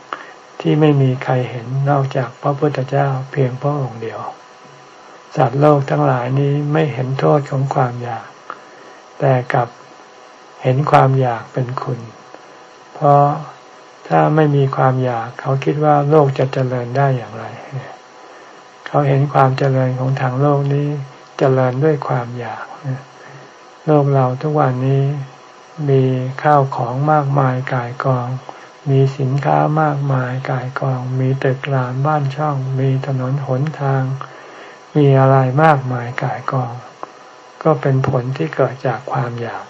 ที่ไม่มีใครเห็นนอกจากพระพุทธเจ้าเพียงพระองค์เดียว สัตว์โลกทั้งหลายนี้ไม่เห็นโทษของความอยาก แต่กลับเห็นความอยากเป็นคุณ เพราะถ้าไม่มีความอยากเขาคิดว่าโลกจะเจริญได้อย่างไร เขาเห็นความเจริญของทางโลกนี้ เจริญด้วยความอยาก โลกเราทุกวันนี้มีข้าวของมากมายกายกอง มีสินค้ามากมายกายกอง มีตึกรามบ้านช่อง มีถนนหนทาง มีอะไรมากมายกายกอง ก็เป็นผลที่เกิดจากความอยาก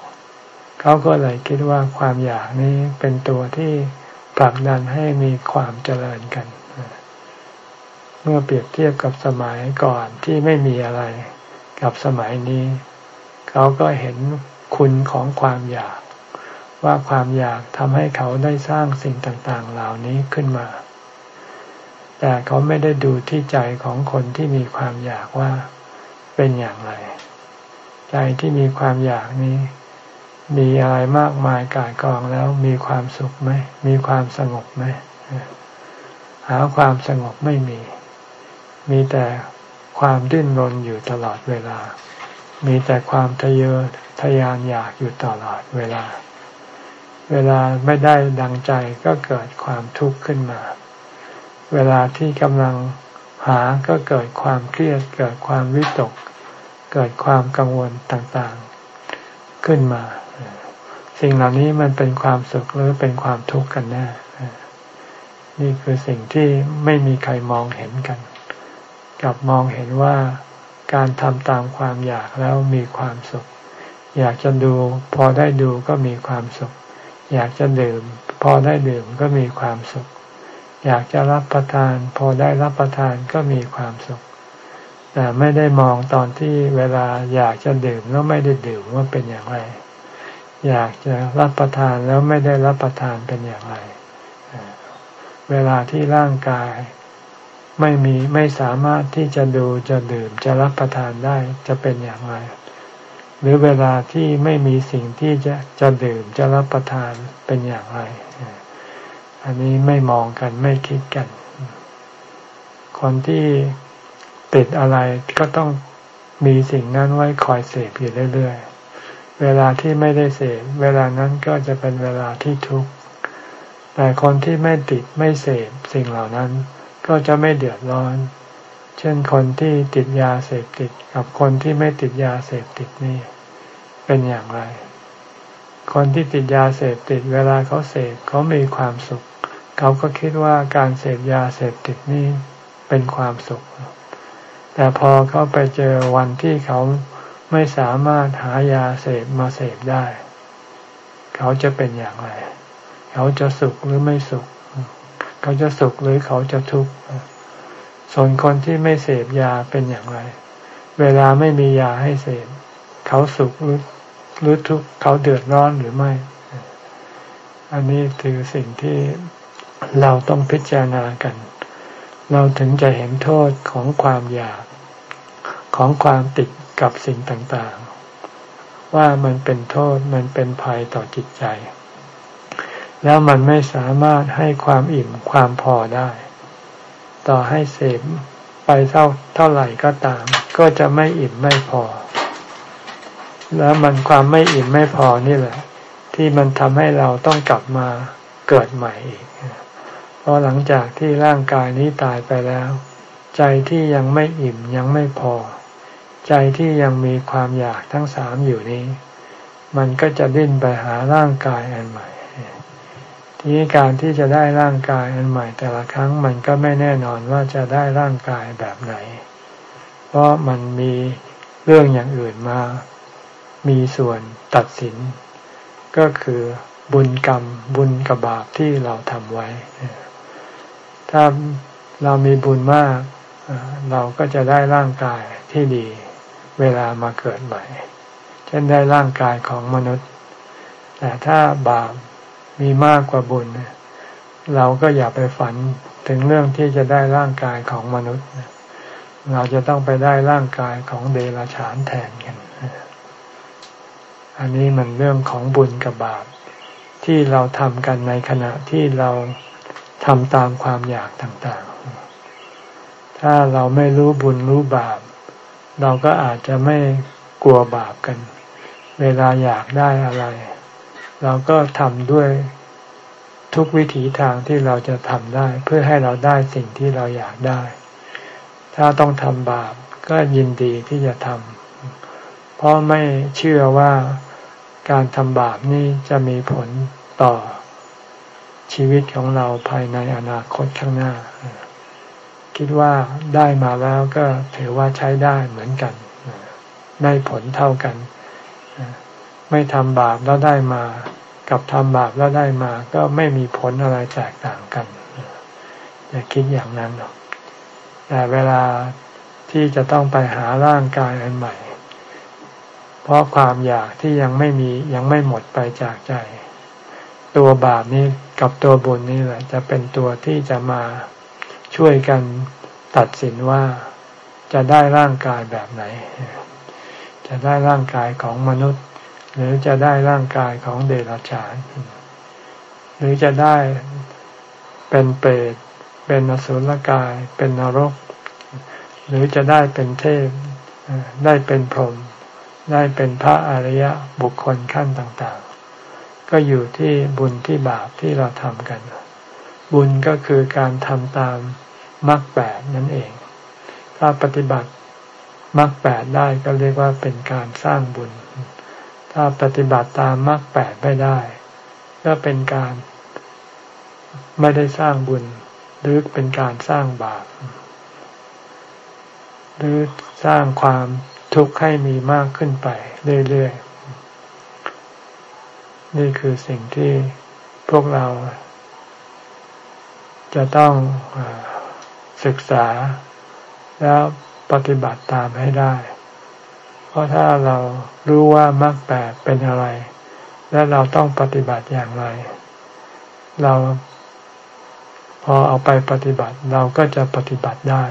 เขาก็เลยคิดว่าความอยากนี้เป็นตัวที่ผลักดันให้มีความเจริญกัน เมื่อเปรียบเทียบกับสมัยก่อนที่ไม่มีอะไร กับสมัยนี้ เขาก็เห็นคุณของความอยาก ว่าความอยากทำให้เขาได้สร้างสิ่งต่างๆ เหล่านี้ขึ้นมา แต่เขาไม่ได้ดูที่ใจของคนที่มีความอยากว่าเป็นอย่างไร ใจที่มีความอยากนี้ มีอะไรมากมายกายกองแล้วมีความสุขไหมมีความสงบไหมหาความสงบไม่มี มีแต่ ความดิ้นรนอยู่ตลอดเวลา มีแต่ความทะเยอทะยานอยากอยู่ตลอดเวลา เวลาไม่ได้ดังใจก็เกิดความทุกข์ขึ้นมา เวลาที่กำลังหาก็เกิดความเครียด เกิดความวิตก เกิดความกังวลต่างๆ ขึ้นมา สิ่งเหล่านี้มันเป็นความสุขหรือเป็นความทุกข์กันแน่ นี่คือสิ่งที่ไม่มีใครมองเห็นกัน กลับมองเห็นว่าการทำตามความอยากแล้วมีความสุข อยากจะดูพอได้ดูก็มีความสุข อยากจะดื่ม พอได้ดื่มก็มีความสุข อยากจะรับประทาน พอได้รับประทานก็มีความสุข แต่ไม่ได้มองตอนที่เวลาอยากจะดื่มแล้วไม่ได้ดื่มว่าเป็นอย่างไร อยากจะรับประทานแล้วไม่ได้รับประทานเป็นอย่างไร เวลาที่ร่างกาย ไม่มีไม่สามารถที่จะดูจะดื่มจะรับประทานได้จะเป็นอย่างไร หรือเวลาที่ไม่มีสิ่งที่จะจะดื่มจะรับประทานเป็นอย่างไร อันนี้ไม่มองกันไม่คิดกัน คนที่ติดอะไรก็ต้องมีสิ่งนั้นไว้คอยเสพอยู่เรื่อยๆ เวลาที่ไม่ได้เสพเวลานั้นก็จะเป็นเวลาที่ทุกข์ แต่คนที่ไม่ติดไม่เสพสิ่งเหล่านั้น ก็จะไม่เดือดร้อน เช่นคนที่ติดยาเสพติดกับคนที่ไม่ติดยาเสพติดนี่เป็นอย่างไร คนที่ติดยาเสพติดเวลาเขาเสพเขามีความสุข เขาก็คิดว่าการเสพยาเสพติดนี่เป็นความสุข แต่พอเขาไปเจอวันที่เขาไม่สามารถหายาเสพมาเสพได้ เขาจะเป็นอย่างไร เขาจะสุขหรือไม่สุข เขาจะสุขหรือเขาจะทุกข์ส่วนคนที่ไม่เสพยาเป็นอย่างไร เวลาไม่มียาให้เสพเขาสุขหรือหรือทุกข์เขาเดือดร้อนหรือไม่ อันนี้คือสิ่งที่เราต้องพิจารณากัน เราถึงจะเห็นโทษของความอยากของความติดกับสิ่งต่างๆ ว่ามันเป็นโทษมันเป็นภัยต่อจิตใจ แล้วมันไม่สามารถให้ความอิ่มความพอได้ ต่อให้เสพไปเท่าเท่าไหร่ก็ตาม ก็จะไม่อิ่มไม่พอ แล้วมันความไม่อิ่มไม่พอนี่แหละ ที่มันทำให้เราต้องกลับมาเกิดใหม่อีกเพราะหลังจากที่ร่างกายนี้ตายไปแล้ว ใจที่ยังไม่อิ่มยังไม่พอ ใจที่ยังมีความอยากทั้งสามอยู่นี้ มันก็จะดิ้นไปหาร่างกายอันใหม่ ทีนี้การที่จะได้ร่างกายอันใหม่แต่ละครั้งมันก็ไม่แน่นอนว่าจะได้ร่างกายแบบไหน เพราะมันมีเรื่องอย่างอื่นมา มีส่วนตัดสิน ก็คือบุญกรรมบุญกับบาปที่เราทำไว้ ถ้าเรามีบุญมาก เราก็จะได้ร่างกายที่ดี เวลามาเกิดใหม่ เช่นได้ร่างกายของมนุษย์ แต่ถ้าบาป มีมากกว่าบุญ เราก็อย่าไปฝันถึงเรื่องที่จะได้ร่างกายของมนุษย์ เราจะต้องไปได้ร่างกายของเดรัจฉานแทนกัน อันนี้มันเรื่องของบุญกับบาปที่เราทำกันในขณะที่เราทำตามความอยากต่างๆ ถ้าเราไม่รู้บุญรู้บาป เราก็อาจจะไม่กลัวบาปกัน เวลาอยากได้อะไร เราก็ทำด้วยทุกวิถีทางที่เราจะทำได้ เพื่อให้เราได้สิ่งที่เราอยากได้ ถ้าต้องทำบาปก็ยินดีที่จะทำเพราะไม่เชื่อว่าการทำบาปนี้จะมีผลต่อชีวิตของเราภายในอนาคตข้างหน้า คิดว่าได้มาแล้วก็ถือว่าใช้ได้เหมือนกัน ได้ผลเท่ากัน ไม่ทำบาปแล้วได้มา กับทำบาปแล้วได้มา ก็ไม่มีผลอะไรแตกต่างกันอย่าคิดอย่างนั้นหรอกแต่เวลาที่จะต้องไปหาร่างกายอันใหม่ เพราะความอยากที่ยังไม่มียังไม่หมดไปจากใจ ตัวบาปนี้กับตัวบุญนี่แหละ จะเป็นตัวที่จะมาช่วยกันตัดสินว่าจะได้ร่างกายแบบไหน จะได้ร่างกายของมนุษย์ หรือจะได้ร่างกายของเดรัจฉาน หรือจะได้เป็นเปรตเป็นอสุรกาย เป็นนรก หรือจะได้เป็นเทพ ได้เป็นพรหมได้เป็นพระอริยบุคคลขั้นต่างๆ ก็อยู่ที่บุญที่บาปที่เราทำกัน บุญก็คือการทำตามมรรคแปดนั่นเอง ถ้าปฏิบัติมรรคแปดได้ก็เรียกว่าเป็นการสร้างบุญ ถ้าปฏิบัติตามมรรคแปดไม่ได้ ก็เป็นการไม่ได้สร้างบุญ หรือเป็นการสร้างบาป หรือสร้างความทุกข์ให้มีมากขึ้นไปเรื่อยๆ นี่คือสิ่งที่พวกเรา จะต้องศึกษาแล้วปฏิบัติตามให้ได้ เพราะถ้าเรารู้ว่ามรรคแปดเป็นอะไร และเราต้องปฏิบัติอย่างไร เราพอเอาไปปฏิบัติเราก็จะปฏิบัติได้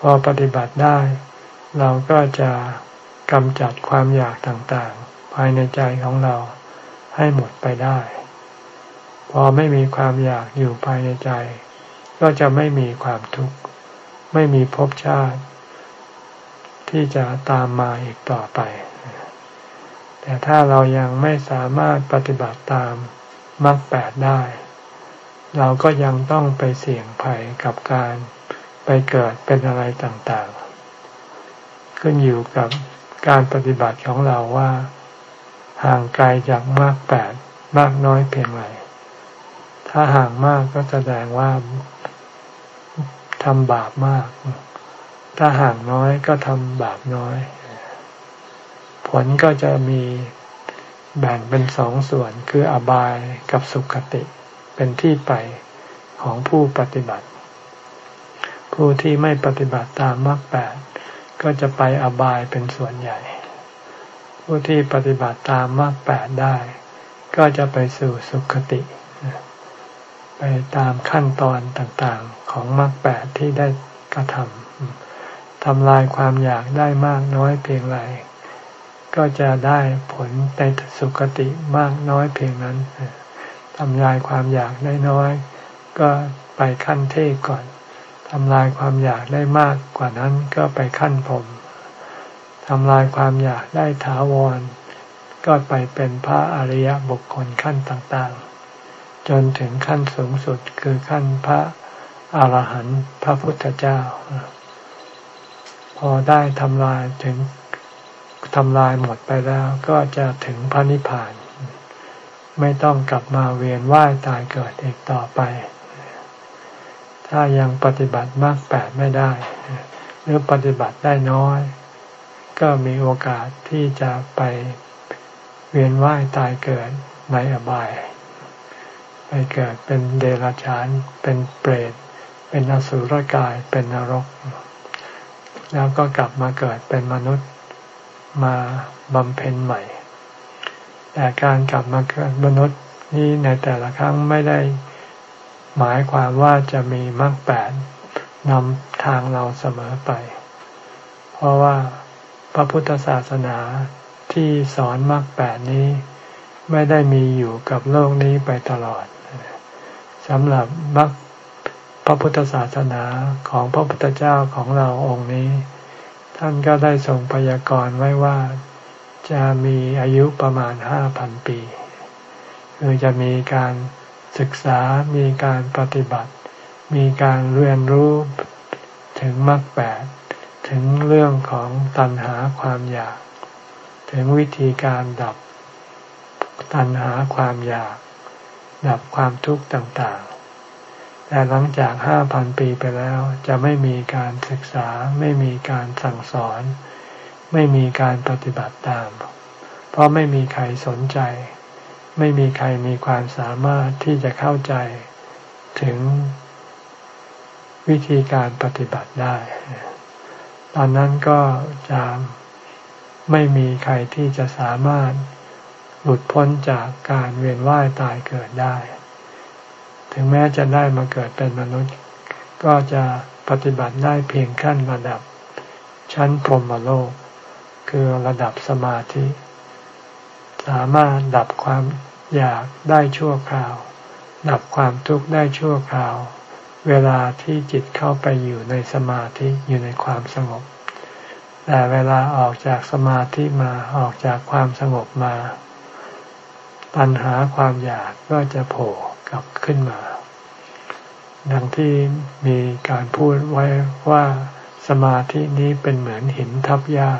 พอปฏิบัติได้ เราก็จะกำจัดความอยากต่างๆ ภายในใจของเราให้หมดไปได้ พอไม่มีความอยากอยู่ภายในใจ ก็จะไม่มีความทุกข์ ไม่มีภพชาติ ที่จะตามมาอีกต่อไป แต่ถ้าเรายังไม่สามารถปฏิบัติตามมรรคแปดได้ เราก็ยังต้องไปเสี่ยงภัยกับการไปเกิดเป็นอะไรต่างๆ ขึ้นอยู่กับการปฏิบัติของเราว่า ห่างไกลจากมรรคแปดมากน้อยเพียงไร ถ้าห่างมากก็แสดงว่าทำบาปมาก ถ้าห่างน้อยก็ทำบาปน้อย ผลก็จะมีแบ่งเป็นสองส่วนคืออบายกับสุขติ เป็นที่ไปของผู้ปฏิบัติ ผู้ที่ไม่ปฏิบัติตามมรรคแปดก็จะไปอบายเป็นส่วนใหญ่ ผู้ที่ปฏิบัติตามมรรคแปดได้ ก็จะไปสู่สุขติ ไปตามขั้นตอนต่างๆของมรรคแปดที่ได้กระทำ ทำลายความอยากได้มากน้อยเพียงไรก็จะได้ผลในสุคติมากน้อยเพียงนั้นทำลายความอยากได้น้อย ก็ไปขั้นเทพก่อนทำลายความอยากได้มากกว่านั้นก็ไปขั้นพรมทำลายความอยากได้ถาวร ก็ไปเป็นพระอริยบุคคลขั้นต่างๆ จนถึงขั้นสูงสุดคือขั้นพระอรหันต์พระพุทธเจ้า พอได้ทำลายถึงทำลายหมดไปแล้ว ก็จะถึงพระนิพพาน ไม่ต้องกลับมาเวียนว่ายตายเกิดอีกต่อไป ถ้ายังปฏิบัติมากแปดไม่ได้ หรือปฏิบัติได้น้อย ก็มีโอกาสที่จะไปเวียนว่ายตายเกิดในอบาย ไปเกิดเป็นเดรัจฉาน เป็นเปรต เป็นอสุรกาย เป็นนรก แล้วก็กลับมาเกิดเป็นมนุษย์มาบำเพ็ญใหม่ แต่การกลับมาเกิดมนุษย์นี้ในแต่ละครั้งไม่ได้หมายความว่าจะมีมรรคแปดนำทางเราเสมอไป เพราะว่าพระพุทธศาสนาที่สอนมรรคแปดนี้ ไม่ได้มีอยู่กับโลกนี้ไปตลอดสำหรับมรรค ระพุทธศาสนาของพระพุทธเจ้าของเราองค์นี้ ท่านก็ได้ทรงพยากรณ์ไว้ว่าจะมีอายุประมาณห้าพันปีคือจะมีการศึกษา มีการปฏิบัติ มีการเรียนรู้ถึงมรรคแปด ถึงเรื่องของตัณหาความอยาก ถึงวิธีการดับตัณหาความอยาก ดับความทุกข์ต่าง แต่หลังจากห้าพันปีไปแล้ว จะไม่มีการศึกษา ไม่มีการสั่งสอน ไม่มีการปฏิบัติตาม เพราะไม่มีใครสนใจ ไม่มีใครมีความสามารถที่จะเข้าใจถึงวิธีการปฏิบัติได้ ตอนนั้นก็จะไม่มีใครที่จะสามารถหลุดพ้นจากการเวียนว่ายตายเกิดได้ ถึงแม้จะได้มาเกิดเป็นมนุษย์ ก็จะปฏิบัติได้เพียงขั้นระดับ ชั้นพรหมโลก คือระดับสมาธิ สามารถดับความอยากได้ชั่วคราว ดับความทุกข์ได้ชั่วคราว เวลาที่จิตเข้าไปอยู่ในสมาธิอยู่ในความสงบ แต่เวลาออกจากสมาธิมาออกจากความสงบมา ปัญหาความอยากก็จะโผล่ กลับขึ้นมา ดังที่มีการพูดไว้ว่าสมาธินี้เป็นเหมือนหินทับหญ้า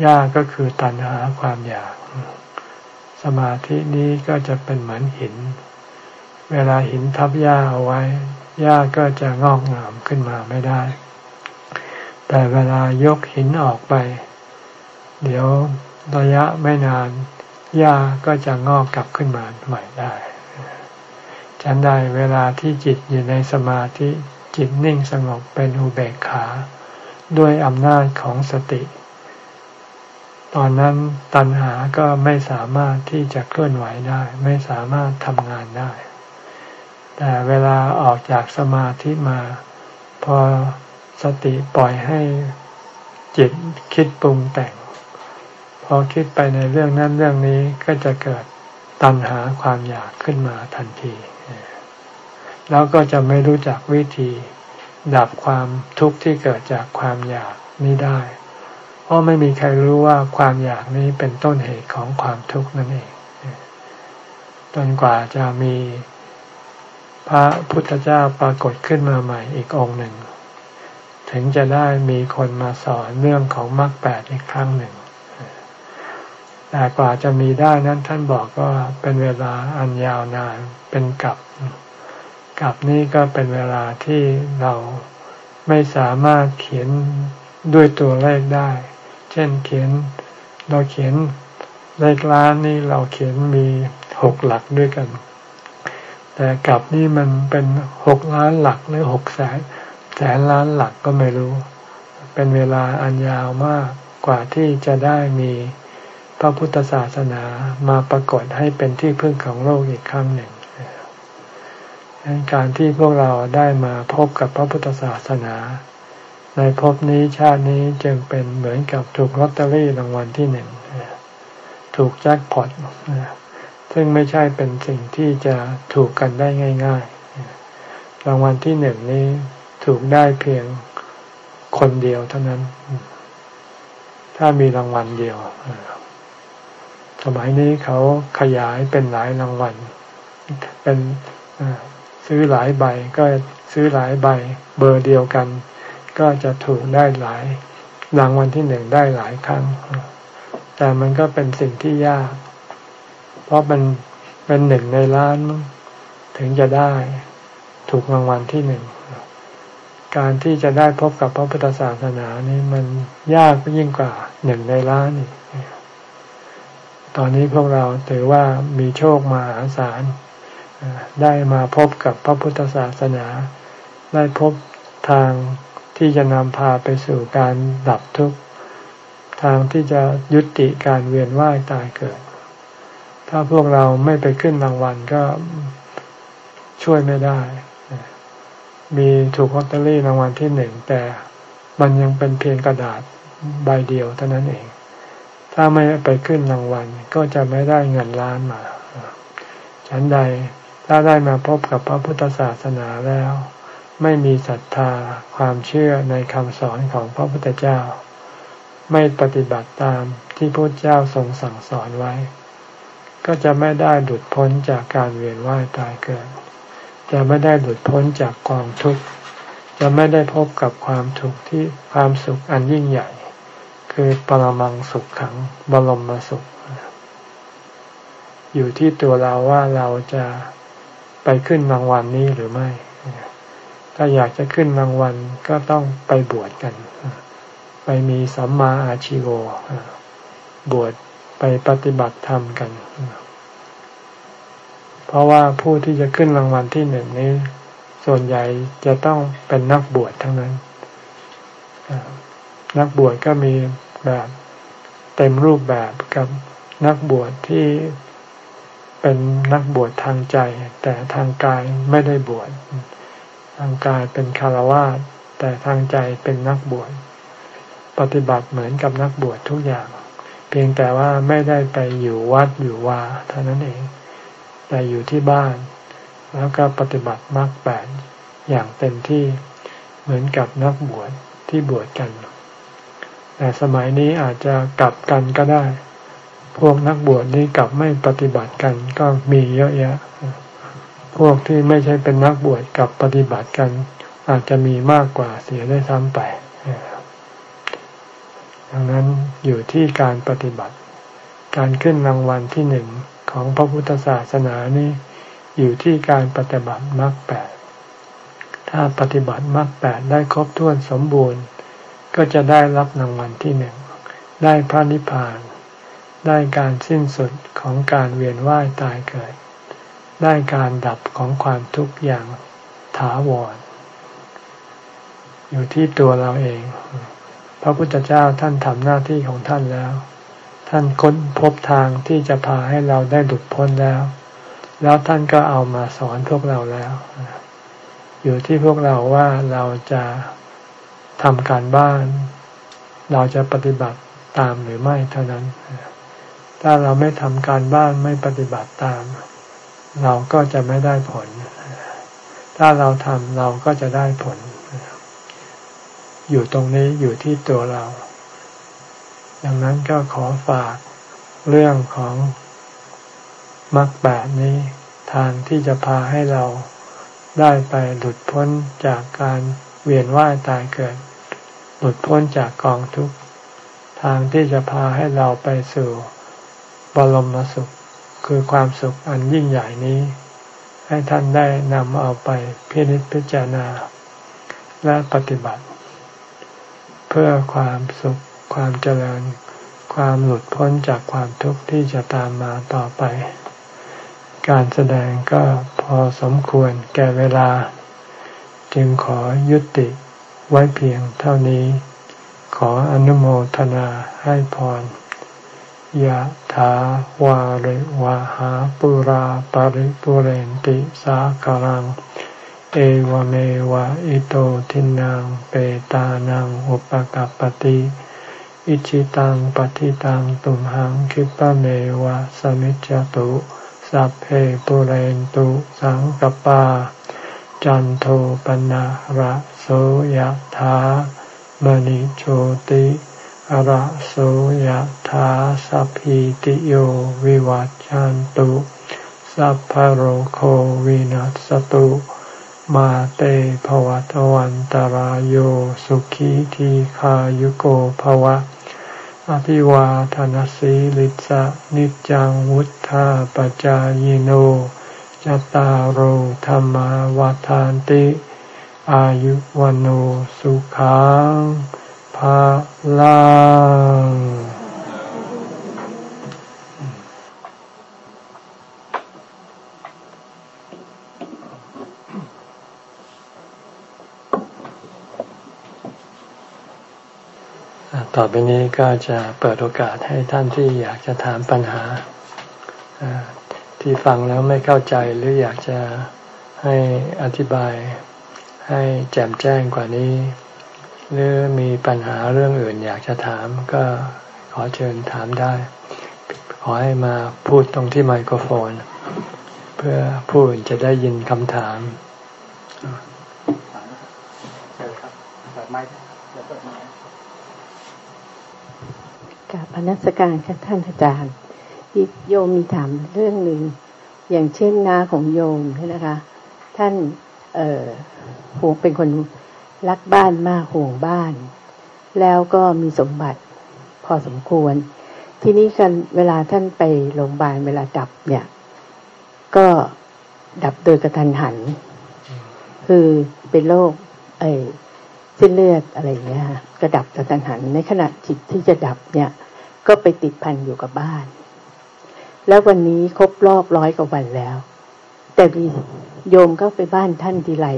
หญ้าก็คือตัณหาความอยาก สมาธินี้ก็จะเป็นเหมือนหิน เวลาหินทับหญ้าเอาไว้หญ้าก็จะงอกงามขึ้นมาไม่ได้ แต่เวลายกหินออกไป เดี๋ยวระยะไม่นานหญ้าก็จะงอกกลับขึ้นมาใหม่ได้ ฉันใดเวลาที่จิตอยู่ในสมาธิจิตนิ่งสงบเป็นอุเบกขา ด้วยอำนาจของสติ ตอนนั้นตัณหาก็ไม่สามารถที่จะเคลื่อนไหวได้ ไม่สามารถทำงานได้ แต่เวลาออกจากสมาธิมา พอสติปล่อยให้จิตคิดปรุงแต่ง พอคิดไปในเรื่องนั้นเรื่องนี้ก็จะเกิด ตัณหาความอยากขึ้นมาทันที แล้วก็จะไม่รู้จักวิธี ดับความทุกข์ที่เกิดจากความอยากนี้ได้ เพราะไม่มีใครรู้ว่าความอยากนี้เป็นต้นเหตุของความทุกข์นั่นเองจนกว่าจะมีพระพุทธเจ้าปรากฏขึ้นมาใหม่อีกองค์หนึ่ง ถึงจะได้มีคนมาสอนเรื่องของมรรคแปดอีกครั้งหนึ่ง แต่กว่าจะมีได้นั้นท่านบอกก็เป็นเวลาอันยาวนานเป็นกับกับนี้ก็เป็นเวลาที่เราไม่สามารถเขียนด้วยตัวเลขได้ เช่นเขียนเราเขียนเลขล้านนี่เราเขียนมีหกหลักด้วยกัน แต่กับนี่มันเป็นหกล้านหลักหรือหกแสนแสนล้านหลักก็ไม่รู้ เป็นเวลาอันยาวมากกว่าที่จะได้มี พระพุทธศาสนามาปรากฏให้เป็นที่พึ่งของโลกอีกครั้งหนึ่งการที่พวกเราได้มาพบกับพระพุทธศาสนา ในภพนี้ชาตินี้จึงเป็นเหมือนกับถูกลอตเตอรี่รางวัลที่หนึ่งถูกแจ็คพอตซึ่งไม่ใช่เป็นสิ่งที่จะถูกกันได้ง่ายๆรางวัลที่หนึ่งนี้ถูกได้เพียงคนเดียวเท่านั้น ถ้ามีรางวัลเดียว สมัยนี้เขาขยายเป็นหลายรางวัล เป็นซื้อหลายใบก็ซื้อหลายใบเบอร์เดียวกัน ก็จะถูกได้หลายรางวัลที่หนึ่งได้หลายครั้ง แต่มันก็เป็นสิ่งที่ยาก เพราะมันเป็นหนึ่งในล้านถึงจะได้ถูกรางวัลที่หนึ่งการที่จะได้พบกับพระพุทธศาสนานี่มันยากยิ่งกว่าหนึ่งในล้านนี่ ตอนนี้พวกเราถือว่ามีโชคมาหาศาลได้มาพบกับพระพุทธศาสนา ได้พบทางที่จะนำพาไปสู่การดับทุกข์ทางที่จะยุติการเวียนว่ายตายเกิด ถ้าพวกเราไม่ไปขึ้นรางวัลก็ช่วยไม่ได้ มีถูกลอตเตอรี่รางวัลที่หนึ่งแต่มันยังเป็นเพียงกระดาษใบเดียวเท่านั้นเอง ถ้าไม่ไปขึ้นรางวัลก็จะไม่ได้เงินล้านมา ฉันใดถ้าได้มาพบกับพระพุทธศาสนาแล้ว ไม่มีศรัทธาความเชื่อในคำสอนของพระพุทธเจ้า ไม่ปฏิบัติตามที่พระเจ้าทรงสั่งสอนไว้ ก็จะไม่ได้หลุดพ้นจากการเวียนว่ายตายเกิด จะไม่ได้หลุดพ้นจากกองทุกข์จะไม่ได้พบกับความทุกข์ที่ความสุขอันยิ่งใหญ่ คือปรมังสุขขังบรมสุข อยู่ที่ตัวเราว่าเราจะไปขึ้นรางวัลนนี้หรือไม่ ถ้าอยากจะขึ้นรางวัลก็ต้องไปบวชกัน ไปมีสัมมาอาชิโวบวชไปปฏิบัติธรรมกัน เพราะว่าผู้ที่จะขึ้นรางวัลที่หนึ่งนี้ ส่วนใหญ่จะต้องเป็นนักบวชทั้งนั้น นักบวชก็มีแบบเต็มรูปแบบกับนักบวชที่เป็นนักบวชทางใจ แต่ทางกายไม่ได้บวชทางกายเป็นคารวะแต่ทางใจเป็นนักบวชปฏิบัติเหมือนกับนักบวชทุกอย่าง เพียงแต่ว่าไม่ได้ไปอยู่วัดอยู่วาเท่านั้นเอง แต่อยู่ที่บ้าน แล้วก็ปฏิบัติมรรคแปดอย่างเต็มที่เหมือนกับนักบวชที่บวชกัน แต่สมัยนี้อาจจะกลับกันก็ได้ พวกนักบวชนี้กลับไม่ปฏิบัติกันก็มีเยอะแยะ พวกที่ไม่ใช่เป็นนักบวชกลับปฏิบัติกัน อาจจะมีมากกว่าเสียได้ซ้ำไปดังนั้นอยู่ที่การปฏิบัติ การขึ้นรางวัลที่หนึ่งของพระพุทธศาสนานี้อยู่ที่การปฏิบัติมรรคแปดถ้าปฏิบัติมรรคแปดได้ครบถ้วนสมบูรณ์ ก็จะได้รับรางวัลที่หนึ่ง ได้พระนิพพาน ได้การสิ้นสุดของการเวียนว่ายตายเกิด ได้การดับของความทุกข์อย่างถาวร อยู่ที่ตัวเราเอง พระพุทธเจ้าท่านทำหน้าที่ของท่านแล้ว ท่านค้นพบทางที่จะพาให้เราได้หลุดพ้นแล้ว แล้วท่านก็เอามาสอนพวกเราแล้ว อยู่ที่พวกเราว่าเราจะ ทำการบ้าน เราจะปฏิบัติตามหรือไม่เท่านั้น ถ้าเราไม่ทำการบ้านไม่ปฏิบัติตาม เราก็จะไม่ได้ผล ถ้าเราทำเราก็จะได้ผล อยู่ตรงนี้อยู่ที่ตัวเรา ดังนั้นก็ขอฝากเรื่องของมรรคแปดนี้ ทางที่จะพาให้เราได้ไปหลุดพ้นจากการเวียนว่ายตายเกิด หลุดพ้นจากกองทุกข์ทางที่จะพาให้เราไปสู่บรมสุข คือความสุขอันยิ่งใหญ่นี้ ให้ท่านได้นำเอาไปพินิจพิจารณา และปฏิบัติ เพื่อความสุขความเจริญ ความหลุดพ้นจากความทุกข์ที่จะตามมาต่อไป การแสดงก็พอสมควรแก่เวลา จึงขอยุติ ไว้เพียงเท่านี้ ขออนุโมทนาให้พรยะถาวาริวะหาปุราปาริปุเรนติสาคารัง เอวเมวะอิโตทินังเปตานังอุปกัปติอิชิตังปฏิตังตุมหังคิปะเมวะสมิจจตุ สัพเพปุเรนตุสังกปา จันโทปนะระโสยถามณิโชติระโสยถาสัพพิติโยวิวัจจันตุสัพพโรโควินัสตุมาเตภวัตวันตารโยสุขีทีขายุโกภวะ อภิวาทานสีลิสะนิจังวุธาปจายโน จตารโหธรรมวาทานติ อายุวันโอสุขังภาลังต่อไปนี้ก็จะเปิดโอกาสให้ท่านที่อยากจะถามปัญหา ที่ฟังแล้วไม่เข้าใจหรืออยากจะให้อธิบายให้แจ่มแจ้งกว่านี้ หรือมีปัญหาเรื่องอื่นอยากจะถามก็ขอเชิญถามได้ ขอให้มาพูดตรงที่ไมโครโฟน เพื่อผู้อื่นจะได้ยินคำถามกับอนัสการค่ะท่านอาจารย์ โยมมีถามเรื่องหนึ่งอย่างเช่นนาของโยมนะคะ ท่านเออห่วงเป็นคนรักบ้านมากห่วงบ้าน แล้วก็มีสมบัติพอสมควร ทีนี้กันเวลาท่านไปโรงพยาบาลเวลาดับเนี่ย ก็ดับโดยกระทันหัน คือเป็นโรคเอเส้นเลือดอะไรเงี้ยกระดับกระทันหัน ในขณะจิตที่จะดับเนี่ย ก็ไปติดพันอยู่กับบ้าน แล้ววันนี้ครบรอบร้อยกว่าวันแล้ว แต่โยมก็ไปบ้านท่านทีไร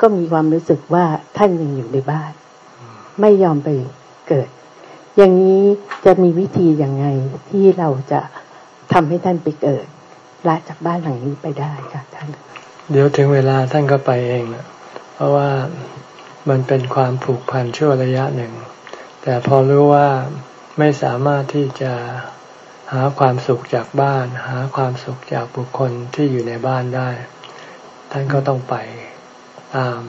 ก็มีความรู้สึกว่าท่านยังอยู่ในบ้าน ไม่ยอมไปเกิด อย่างนี้จะมีวิธีอย่างไงที่เราจะทำให้ท่านไปเกิดละจากบ้านหลังนี้ไปได้ค่ะท่าน เดี๋ยวถึงเวลาท่านก็ไปเองนะเพราะว่ามันเป็นความผูกพันชั่วระยะหนึ่ง แต่พอรู้ว่าไม่สามารถที่จะ หาความสุขจากบ้าน หาความสุขจากบุคคลที่อยู่ในบ้านได้ ท่านก็ต้องไปตาม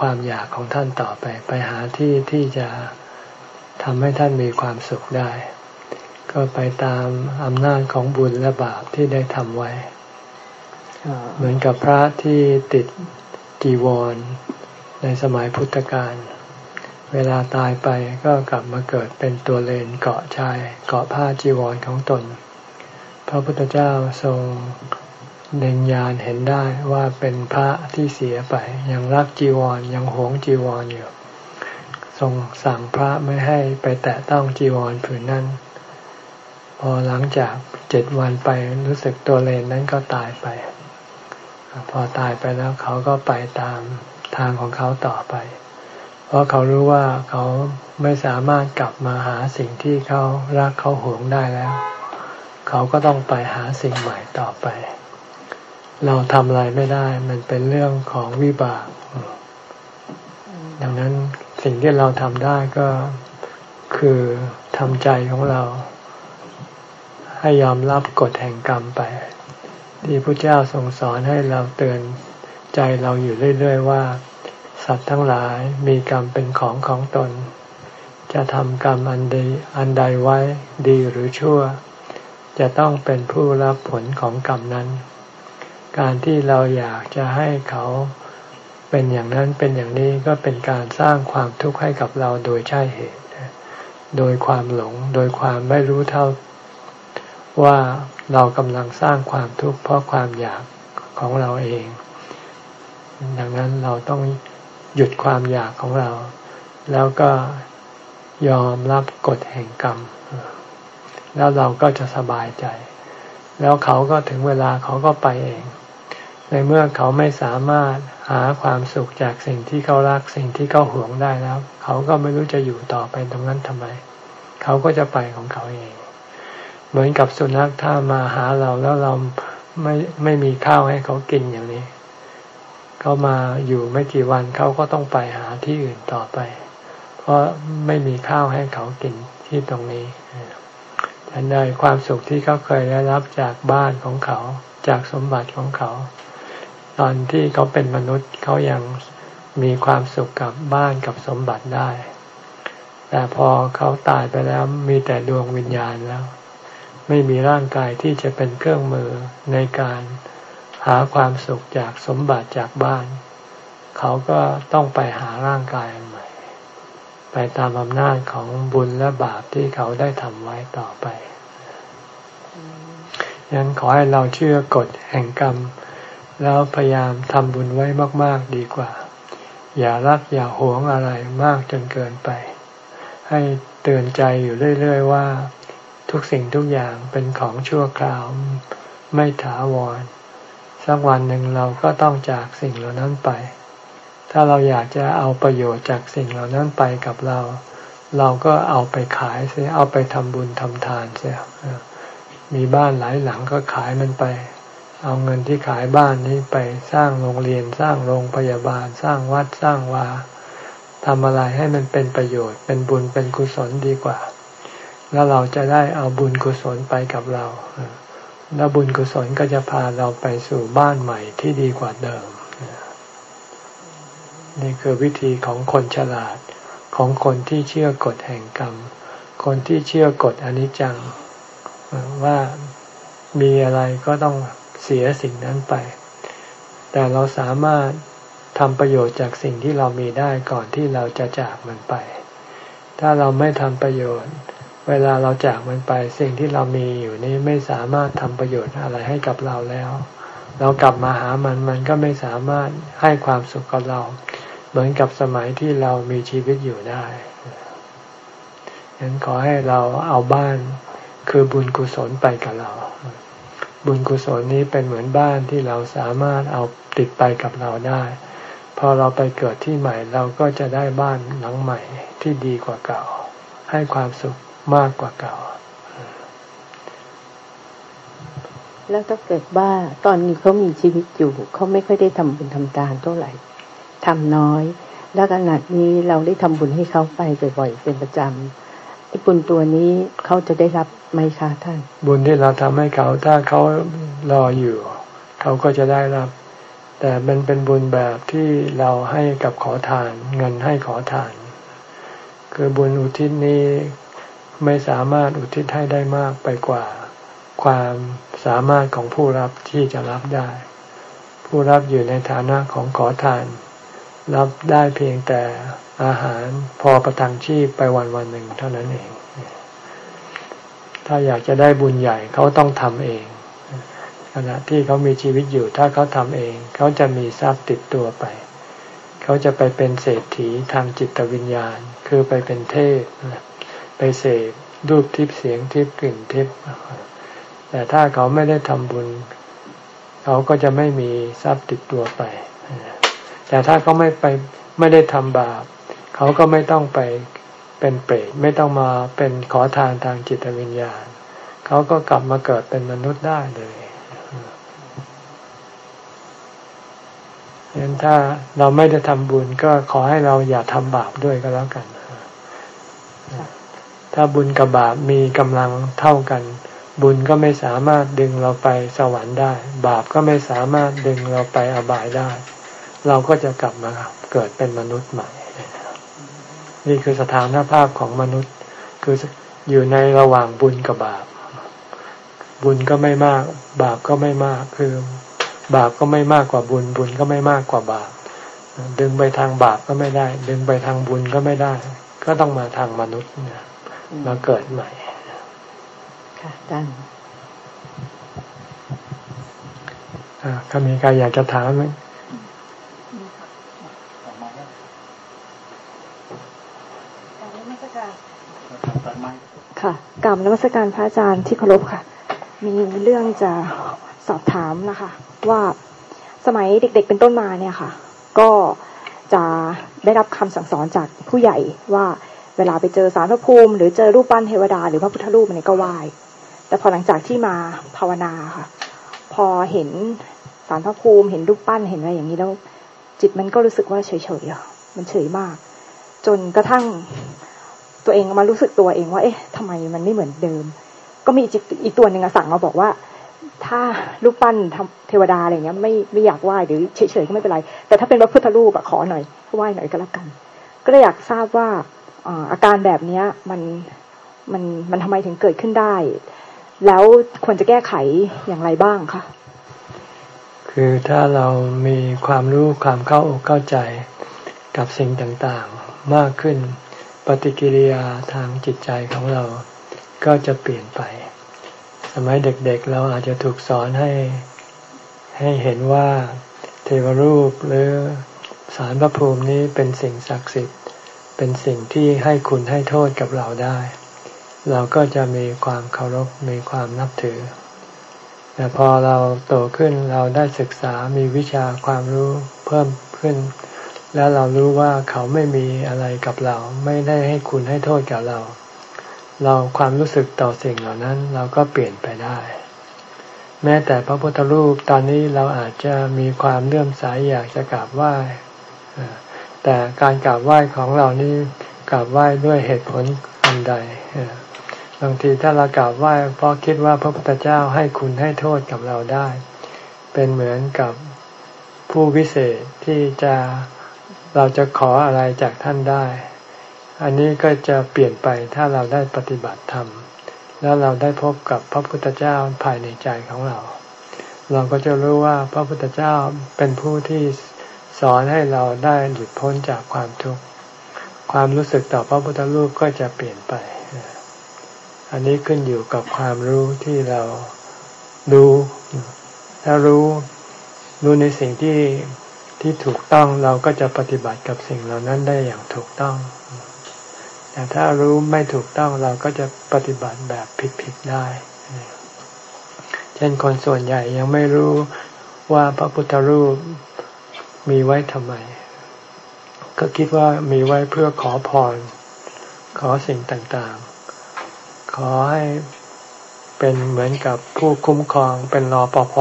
ความอยากของท่านต่อไป ไปหาที่ที่จะทำให้ท่านมีความสุขได้ ก็ไปตามอำนาจของบุญและบาปที่ได้ทำไว้ เหมือนกับพระที่ติดจีวรในสมัยพุทธกาล เวลาตายไปก็กลับมาเกิดเป็นตัวเลนเกาะชายเกาะผ้าจีวรของตน พระพุทธเจ้าทรงเล็งยานเห็นได้ว่าเป็นพระที่เสียไปยังรักจีวรยังหวงจีวรอยู่ทรงสั่งพระไม่ให้ไปแตะต้องจีวรผืนนั้น พอหลังจากเจ็ดวันไปรู้สึกตัวเลนนั้นก็ตายไป พอตายไปแล้วเขาก็ไปตามทางของเขาต่อไป ราะเขารู้ว่าเขาไม่สามารถกลับมาหาสิ่งที่เขารักเขาหวงได้แล้ว เขาก็ต้องไปหาสิ่งใหม่ต่อไป เราทำอะไรไม่ได้ มันเป็นเรื่องของวิบาก ดังนั้นสิ่งที่เราทำได้ก็คือทำใจของเรา ให้ยอมรับกฎแห่งกรรมไป ที่พระเจ้าทรงสอนให้เราเตือนใจเราอยู่เรื่อย ๆ ว่า สัตว์ทั้งหลายมีกรรมเป็นของของตน จะทำกรรมอันใดอันใดไว้ดีหรือชั่ว จะต้องเป็นผู้รับผลของกรรมนั้น การที่เราอยากจะให้เขาเป็นอย่างนั้นเป็นอย่างนี้ก็เป็นการสร้างความทุกข์ให้กับเราโดยใช่เหตุ โดยความหลง โดยความไม่รู้เท่า ว่าเรากำลังสร้างความทุกข์เพราะความอยากของเราเอง ดังนั้นเราต้อง หยุดความอยากของเรา แล้วก็ยอมรับกฎแห่งกรรม แล้วเราก็จะสบายใจ แล้วเขาก็ถึงเวลาเขาก็ไปเอง ในเมื่อเขาไม่สามารถหาความสุขจากสิ่งที่เขารักสิ่งที่เขาหวงได้แล้ว เขาก็ไม่รู้จะอยู่ต่อไปตรงนั้นทำไม เขาก็จะไปของเขาเอง เหมือนกับสุนัขถ้ามาหาเราแล้วเราไม่ไม่มีข้าวให้เขากินอย่างนี้ เขามาอยู่ไม่กี่วันเขาก็ต้องไปหาที่อื่นต่อไป เพราะไม่มีข้าวให้เขากินที่ตรงนี้ฉันได้ความสุขที่เขาเคยได้รับจากบ้านของเขา จากสมบัติของเขา ตอนที่เขาเป็นมนุษย์เขายังมีความสุขกับบ้านกับสมบัติได้ แต่พอเขาตายไปแล้วมีแต่ดวงวิญญาณแล้ว ไม่มีร่างกายที่จะเป็นเครื่องมือในการ หาความสุขจากสมบัติจากบ้าน เขาก็ต้องไปหาร่างกายใหม่ ไปตามอำนาจของบุญและบาปที่เขาได้ทำไว้ต่อไปยังขอให้เราเชื่อกฎแห่งกรรม แล้วพยายามทำบุญไว้มาก ๆดีกว่า อย่ารักอย่าหวงอะไรมากจนเกินไป ให้เตือนใจอยู่เรื่อย ๆ ว่า ทุกสิ่งทุกอย่างเป็นของชั่วคราวไม่ถาวร สักวันหนึ่งเราก็ต้องจากสิ่งเหล่านั้นไป ถ้าเราอยากจะเอาประโยชน์จากสิ่งเหล่านั้นไปกับเรา เราก็เอาไปขายเสียเอาไปทำบุญทำทานเสียมีบ้านหลายหลังก็ขายมันไป เอาเงินที่ขายบ้านนี้ไปสร้างโรงเรียนสร้างโรงพยาบาล สร้างวัดสร้างวาทำอะไรให้มันเป็นประโยชน์ เป็นบุญเป็นกุศลดีกว่า แล้วเราจะได้เอาบุญกุศลไปกับเรา แล้วบุญกุศลก็จะพาเราไปสู่บ้านใหม่ที่ดีกว่าเดิม นี่คือวิธีของคนฉลาดของคนที่เชื่อกฎแห่งกรรม คนที่เชื่อกฎอนิจจัง ว่ามีอะไรก็ต้องเสียสิ่งนั้นไป แต่เราสามารถทำประโยชน์จากสิ่งที่เรามีได้ก่อนที่เราจะจากมันไป ถ้าเราไม่ทำประโยชน์ เวลาเราจากมันไปสิ่งที่เรามีอยู่นี้ไม่สามารถทำประโยชน์อะไรให้กับเราแล้ว เรากลับมาหามันมันก็ไม่สามารถให้ความสุขกับเรา เหมือนกับสมัยที่เรามีชีวิตอยู่ได้ฉะนั้นขอให้เราเอาบ้านคือบุญกุศลไปกับเรา บุญกุศลนี้เป็นเหมือนบ้านที่เราสามารถเอาติดไปกับเราได้ พอเราไปเกิดที่ใหม่เราก็จะได้บ้านหลังใหม่ที่ดีกว่าเก่า ให้ความสุข มากกว่าเก่า แล้วถ้าเกิดว่าตอนนี้เขามีชีวิตอยู่เขาไม่ค่อยได้ทำบุญทำทานเท่าไหร่ทำน้อย แล้วขนาดนี้เราได้ทำบุญให้เขาไปบ่อยๆเป็นประจำไอ้บุญตัวนี้เขาจะได้รับไหมคะท่าน บุญที่เราทำให้เขาถ้าเขารออยู่ เขาก็จะได้รับ แต่มันเป็นบุญแบบที่เราให้กับขอทาน เงินให้ขอทาน คือบุญอุทิศนี้ ไม่สามารถอุทิศให้ได้มากไปกว่า ความสามารถของผู้รับที่จะรับได้ ผู้รับอยู่ในฐานะของขอทาน รับได้เพียงแต่อาหารพอประทังชีพไปวันวันหนึ่งเท่านั้นเอง ถ้าอยากจะได้บุญใหญ่เขาต้องทำเองขณะที่เขามีชีวิตอยู่ถ้าเขาทำเอง เขาจะมีทรัพย์ติดตัวไป เขาจะไปเป็นเศรษฐีทางจิตวิญญาณ คือไปเป็นเทพ ไปเสพรูปทิพย์เสียงทิพย์กลิ่นทิพย์แต่ถ้าเขาไม่ได้ทำบุญ เขาก็จะไม่มีทรัพย์ติดตัวไป แต่ถ้าเขาไม่ไปไม่ได้ทำบาป เขาก็ไม่ต้องไปเป็นเปรตไม่ต้องมาเป็นขอทานทางจิตวิญญาณ เขาก็กลับมาเกิดเป็นมนุษย์ได้เลยงั้นถ้าเราไม่ได้ทำบุญก็ขอให้เราอย่าทำบาปด้วยก็แล้วกัน ถ้าบุญกับบาปมีกำลังเท่ากัน บุญก็ไม่สามารถดึงเราไปสวรรค์ได้ บาปก็ไม่สามารถดึงเราไปอบายได้ เราก็จะกลับมาเกิดเป็นมนุษย์ใหม่ นี่คือสถานภาพของมนุษย์ คืออยู่ในระหว่างบุญกับบาป บุญก็ไม่มาก บาปก็ไม่มาก คือบาปก็ไม่มากกว่าบุญ บุญก็ไม่มากกว่าบาป ดึงไปทางบาปก็ไม่ได้ ดึงไปทางบุญก็ไม่ได้ ก็ต้องมาทางมนุษย์นะ มาเกิดใหม่ ค่ะท่านถ้ามีใครอยากจะถามไหมการไม่ใช่การบนวัตการพระอาจารย์ที่เคารพค่ะ มีเรื่องจะสอบถามนะคะ ว่าสมัยเด็ก ๆ เป็นต้นมาเนี่ยค่ะ ก็จะได้รับคำสั่งสอนจากผู้ใหญ่ว่า เวลาไปเจอสารพระภูมิ หรือเจอรูปปั้นเทวดา หรือพระพุทธรูปเนี่ยก็ไหว้แต่พอหลังจากที่มาภาวนาค่ะ พอเห็นสารพระภูมิ เห็นรูปปั้นเห็นอะไรอย่างนี้แล้ว จิตมันก็รู้สึกว่าเฉยๆอะมันเฉยมาก จนกระทั่งตัวเองมารู้สึกตัวเองว่า เอ๊ะทำไมมันไม่เหมือนเดิม ก็มีจิตอีกตัวหนึ่งสั่งมาบอกว่า ถ้ารูปปั้นทเทวดาอะไรเงี้ยไม่ไม่อยากไหว้หรือเฉยๆก็ไม่เป็นไร แต่ถ้าเป็นพระพุทธรูปอะขอหน่อยไหว้หน่อยก็แล้วกัน ก็เลยอยากทราบว่า อาการแบบเนี้ยมันมันมันทำไมถึงเกิดขึ้นได้ แล้วควรจะแก้ไขอย่างไรบ้างคะคือถ้าเรามีความรู้ความเข้าอกเข้าใจกับสิ่งต่างๆ มากขึ้นปฏิกิริยาทางจิตใจของเราก็จะเปลี่ยนไป สมัยเด็กๆเราอาจจะถูกสอนให้ให้เห็นว่าเทวรูปหรือสารพระภูมินี้เป็นสิ่งศักดิ์สิทธิ์ เป็นสิ่งที่ให้คุณให้โทษกับเราได้ เราก็จะมีความเคารพมีความนับถือ แต่พอเราโตขึ้นเราได้ศึกษามีวิชาความรู้เพิ่มขึ้น แล้วเรารู้ว่าเขาไม่มีอะไรกับเรา ไม่ได้ให้คุณให้โทษกับเรา เราความรู้สึกต่อสิ่งเหล่านั้นเราก็เปลี่ยนไปได้ แม้แต่พระพุทธรูปตอนนี้เราอาจจะมีความเลื่อมใสอยากจะกราบไหว้ แต่การกราบไหว้ของเรานี่กราบไหว้ด้วยเหตุผลอันใดบางทีถ้าเรากราบไหว้เพราะคิดว่าพระพุทธเจ้าให้คุณให้โทษกับเราได้ เป็นเหมือนกับผู้วิเศษที่จะเราจะขออะไรจากท่านได้ อันนี้ก็จะเปลี่ยนไปถ้าเราได้ปฏิบัติธรรม แล้วเราได้พบกับพระพุทธเจ้าภายในใจของเรา เราก็จะรู้ว่าพระพุทธเจ้าเป็นผู้ที่ สอนให้เราได้หลุดพ้นจากความทุกข์ความรู้สึกต่อพระพุทธรูปก็จะเปลี่ยนไป อันนี้ขึ้นอยู่กับความรู้ที่เรารู้ถ้ารู้รู้ในสิ่งที่ที่ถูกต้องเราก็จะปฏิบัติกับสิ่งเหล่านั้นได้อย่างถูกต้องแต่ถ้ารู้ไม่ถูกต้องเราก็จะปฏิบัติแบบผิดๆได้ เช่นคนส่วนใหญ่ยังไม่รู้ว่าพระพุทธรูป มีไว้ทำไม ก็คิดว่ามีไว้เพื่อขอพร ขอสิ่งต่างๆ ขอให้เป็นเหมือนกับผู้คุ้มครองเป็นรอปภ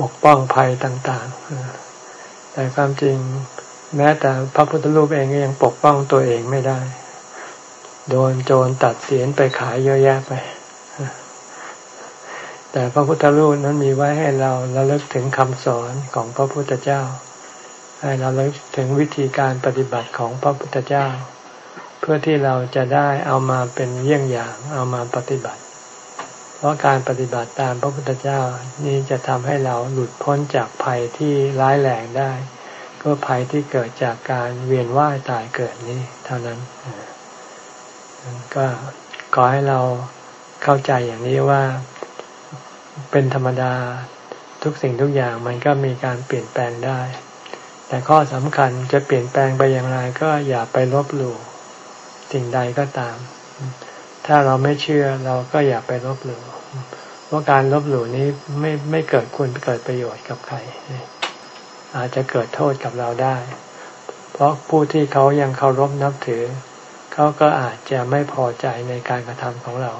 ปกป้องภัยต่างๆ แต่ความจริงแม้แต่พระพุทธรูปเองก็ยังปกป้องตัวเองไม่ได้ โดนโจรตัดเสียนไปขายเยอะแยะไป แต่พระพุทธรูปนั้นมีไว้ให้เราระลึกถึงคำสอนของพระพุทธเจ้า ให้เราระลึกถึงวิธีการปฏิบัติของพระพุทธเจ้า เพื่อที่เราจะได้เอามาเป็นเยี่ยงอย่างเอามาปฏิบัติ เพราะการปฏิบัติตามพระพุทธเจ้านี่จะทำให้เราหลุดพ้นจากภัยที่ร้ายแรงได้ ก็ภัยที่เกิดจากการเวียนว่ายตายเกิดนี้เท่านั้น ก็ขอให้เราเข้าใจอย่างนี้ว่า เป็นธรรมดาทุกสิ่งทุกอย่างมันก็มีการเปลี่ยนแปลงได้ แต่ข้อสำคัญจะเปลี่ยนแปลงไปอย่างไรก็อย่าไปลบหลู่สิ่งใดก็ตาม ถ้าเราไม่เชื่อเราก็อย่าไปลบหลู่เพราะการลบหลู่นี้ไม่ไม่เกิดคุณเกิดประโยชน์กับใคร อาจจะเกิดโทษกับเราได้ เพราะผู้ที่เขายังเคารพนับถือ เขาก็อาจจะไม่พอใจในการกระทำของเรา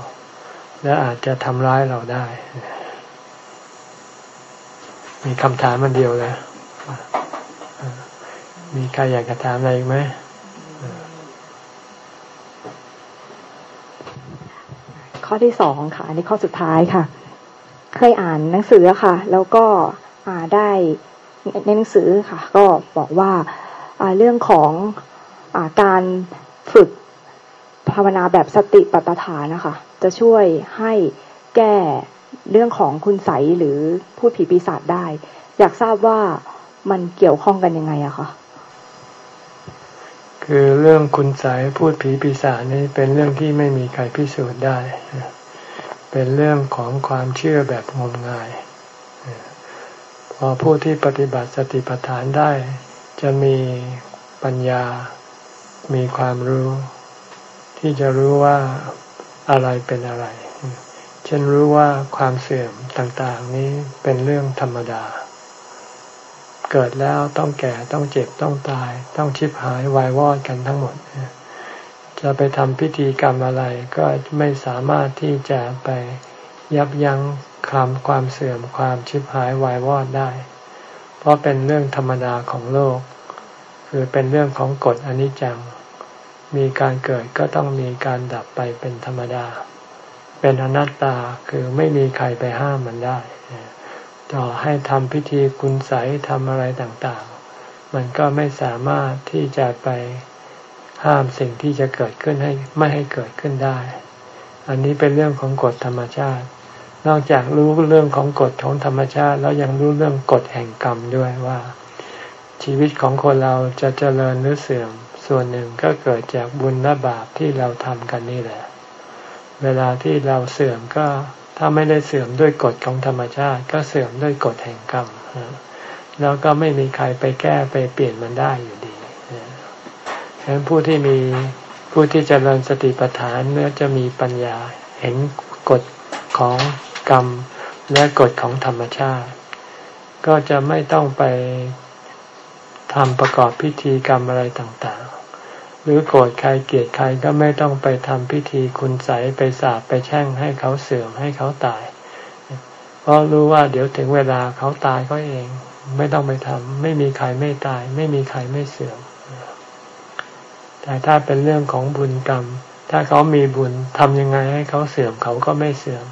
และอาจจะทำร้ายเราได้ มีคำถามมันเดียวเลย มีใครอยากจะถามอะไรอีกไหมข้อที่สองค่ะ อันนี้ข้อสุดท้ายค่ะ เคยอ่านหนังสือค่ะ แล้วก็อ่าได้ในหนังสือค่ะ ก็บอกว่าอาเรื่องของอาการฝึกภาวนาแบบสติปัฏฐานนะคะ จะช่วยให้แก้ เรื่องของคุณใสหรือพูดผีปีศาจได้ อยากทราบว่ามันเกี่ยวข้องกันยังไงอะคะคือเรื่องคุณสายพูดผีปีศาจนี่เป็นเรื่องที่ไม่มีใครพิสูจน์ได้ เป็นเรื่องของความเชื่อแบบงมงาย พอผู้ที่ปฏิบัติสติปัฏฐานได้ จะมีปัญญา มีความรู้ ที่จะรู้ว่าอะไรเป็นอะไร ช่นรู้ว่าความเสื่อมต่างๆนี้เป็นเรื่องธรรมดา เกิดแล้วต้องแก่ต้องเจ็บต้องตาย ต้องชิบหายวายวอดกันทั้งหมด จะไปทำพิธีกรรมอะไรก็ไม่สามารถที่จะไปยับยั้งความความเสื่อมความชิบหายวายวอดได้ เพราะเป็นเรื่องธรรมดาของโลก คือเป็นเรื่องของกฎอนิจจัง มีการเกิดก็ต้องมีการดับไปเป็นธรรมดา เป็นอนัตตาคือไม่มีใครไปห้ามมันได้ต่อให้ทำพิธีคุณใสทำอะไรต่างๆ มันก็ไม่สามารถที่จะไปห้ามสิ่งที่จะเกิดขึ้นให้ไม่ให้เกิดขึ้นได้ อันนี้เป็นเรื่องของกฎธรรมชาติ นอกจากรู้เรื่องของกฎของธรรมชาติแล้วยังรู้เรื่องกฎแห่งกรรมด้วยว่า ชีวิตของคนเราจะเจริญหรือเสื่อมส่วนหนึ่งก็เกิดจากบุญและบาปที่เราทำกันนี่แหละ เวลาที่เราเสื่อมก็ถ้าไม่ได้เสื่อมด้วยกฎของธรรมชาติ ก็เสื่อมด้วยกฎแห่งกรรมแล้วก็ไม่มีใครไปแก้ไปเปลี่ยนมันได้อยู่ดีฉะนั้นผู้ที่มีผู้ที่จเจริญสติปัฏฐานเมื่อจะมีปัญญาเห็นกฎของกรรมและกฎของธรรมชาติ ก็จะไม่ต้องไปทำประกอบพิธีกรรมอะไรต่าง หรือโกรธใครเกลียดใครก็ไม่ต้องไปทำพิธีคุณใสไปสาบไปแช่งให้เขาเสื่อมให้เขาตาย เพราะรู้ว่าเดี๋ยวถึงเวลาเขาตายก็เอง ไม่ต้องไปทำไม่มีใครไม่ตาย ไม่มีใครไม่เสื่อม แต่ถ้าเป็นเรื่องของบุญกรรม ถ้าเขามีบุญทำยังไงให้เขาเสื่อมเขาก็ไม่เสื่อม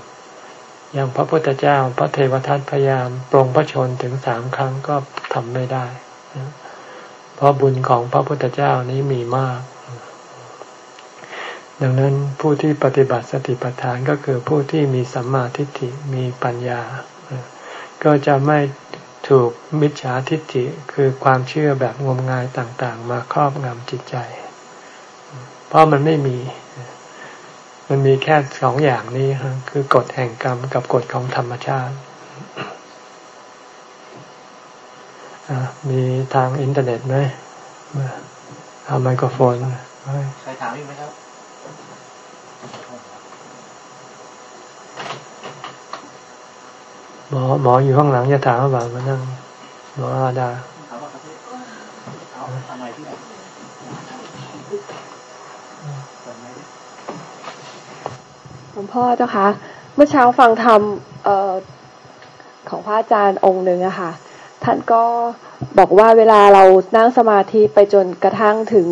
อย่างพระพุทธเจ้าพระเทวทัตพยายามปรงพระชนถึงสามครั้งก็ทำไม่ได้ ราะบุญของพระพุทธเจ้านี้มีมาก ดังนั้นผู้ที่ปฏิบัติสติปัฏฐานก็คือผู้ที่มีสัมมาทิฏฐิมีปัญญา ก็จะไม่ถูกมิจฉาทิฏฐิคือความเชื่อแบบงมงายต่างๆ มาครอบงำจิตใจ เพราะมันไม่มี มันมีแค่สองอย่างนี้ คือกฎแห่งกรรมกับกฎของธรรมชาติ มีทางอินเทอร์เน็ตไหมเอาไมโครโฟนใครถามอีกไหมครับหมอหมออยู่ข้างหลังจะถามว่ามานั่งหมออาดาถามว่าครับเอาอะไรที่หลวงพ่อเจ้าคะ เมื่อเช้าฟังธรรมของพระอาจารย์องค์หนึ่งอะค่ะ ท่านก็บอกว่าเวลาเรานั่งสมาธิไปจนกระทั่งถึง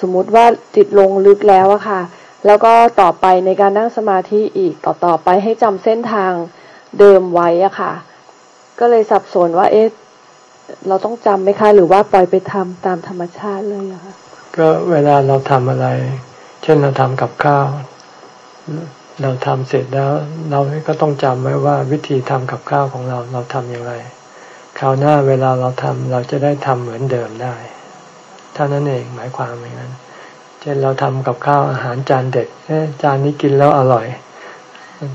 สมมุติว่าจิตลงลึกแล้วอะค่ะ แล้วก็ต่อไปในการนั่งสมาธิอีกต่อต่อไปให้จำเส้นทางเดิมไว้อะค่ะ ก็เลยสับสนว่าเอ๊ะเราต้องจำไหมคะ หรือว่าปล่อยไปทำตามธรรมชาติเลยอะคะก็เวลาเราทำอะไร เช่นเราทำกับข้าว เราทำเสร็จแล้ว เราก็ต้องจำไว้ว่าวิธีทำกับข้าวของเราเราทำอย่างไร ราวหน้าเวลาเราทำเราจะได้ทำเหมือนเดิมได้เท่านั้นเองหมายความอย่างนั้น เช่นเราทำกับข้าวอาหารจานเด็ดจานนี้กินแล้วอร่อย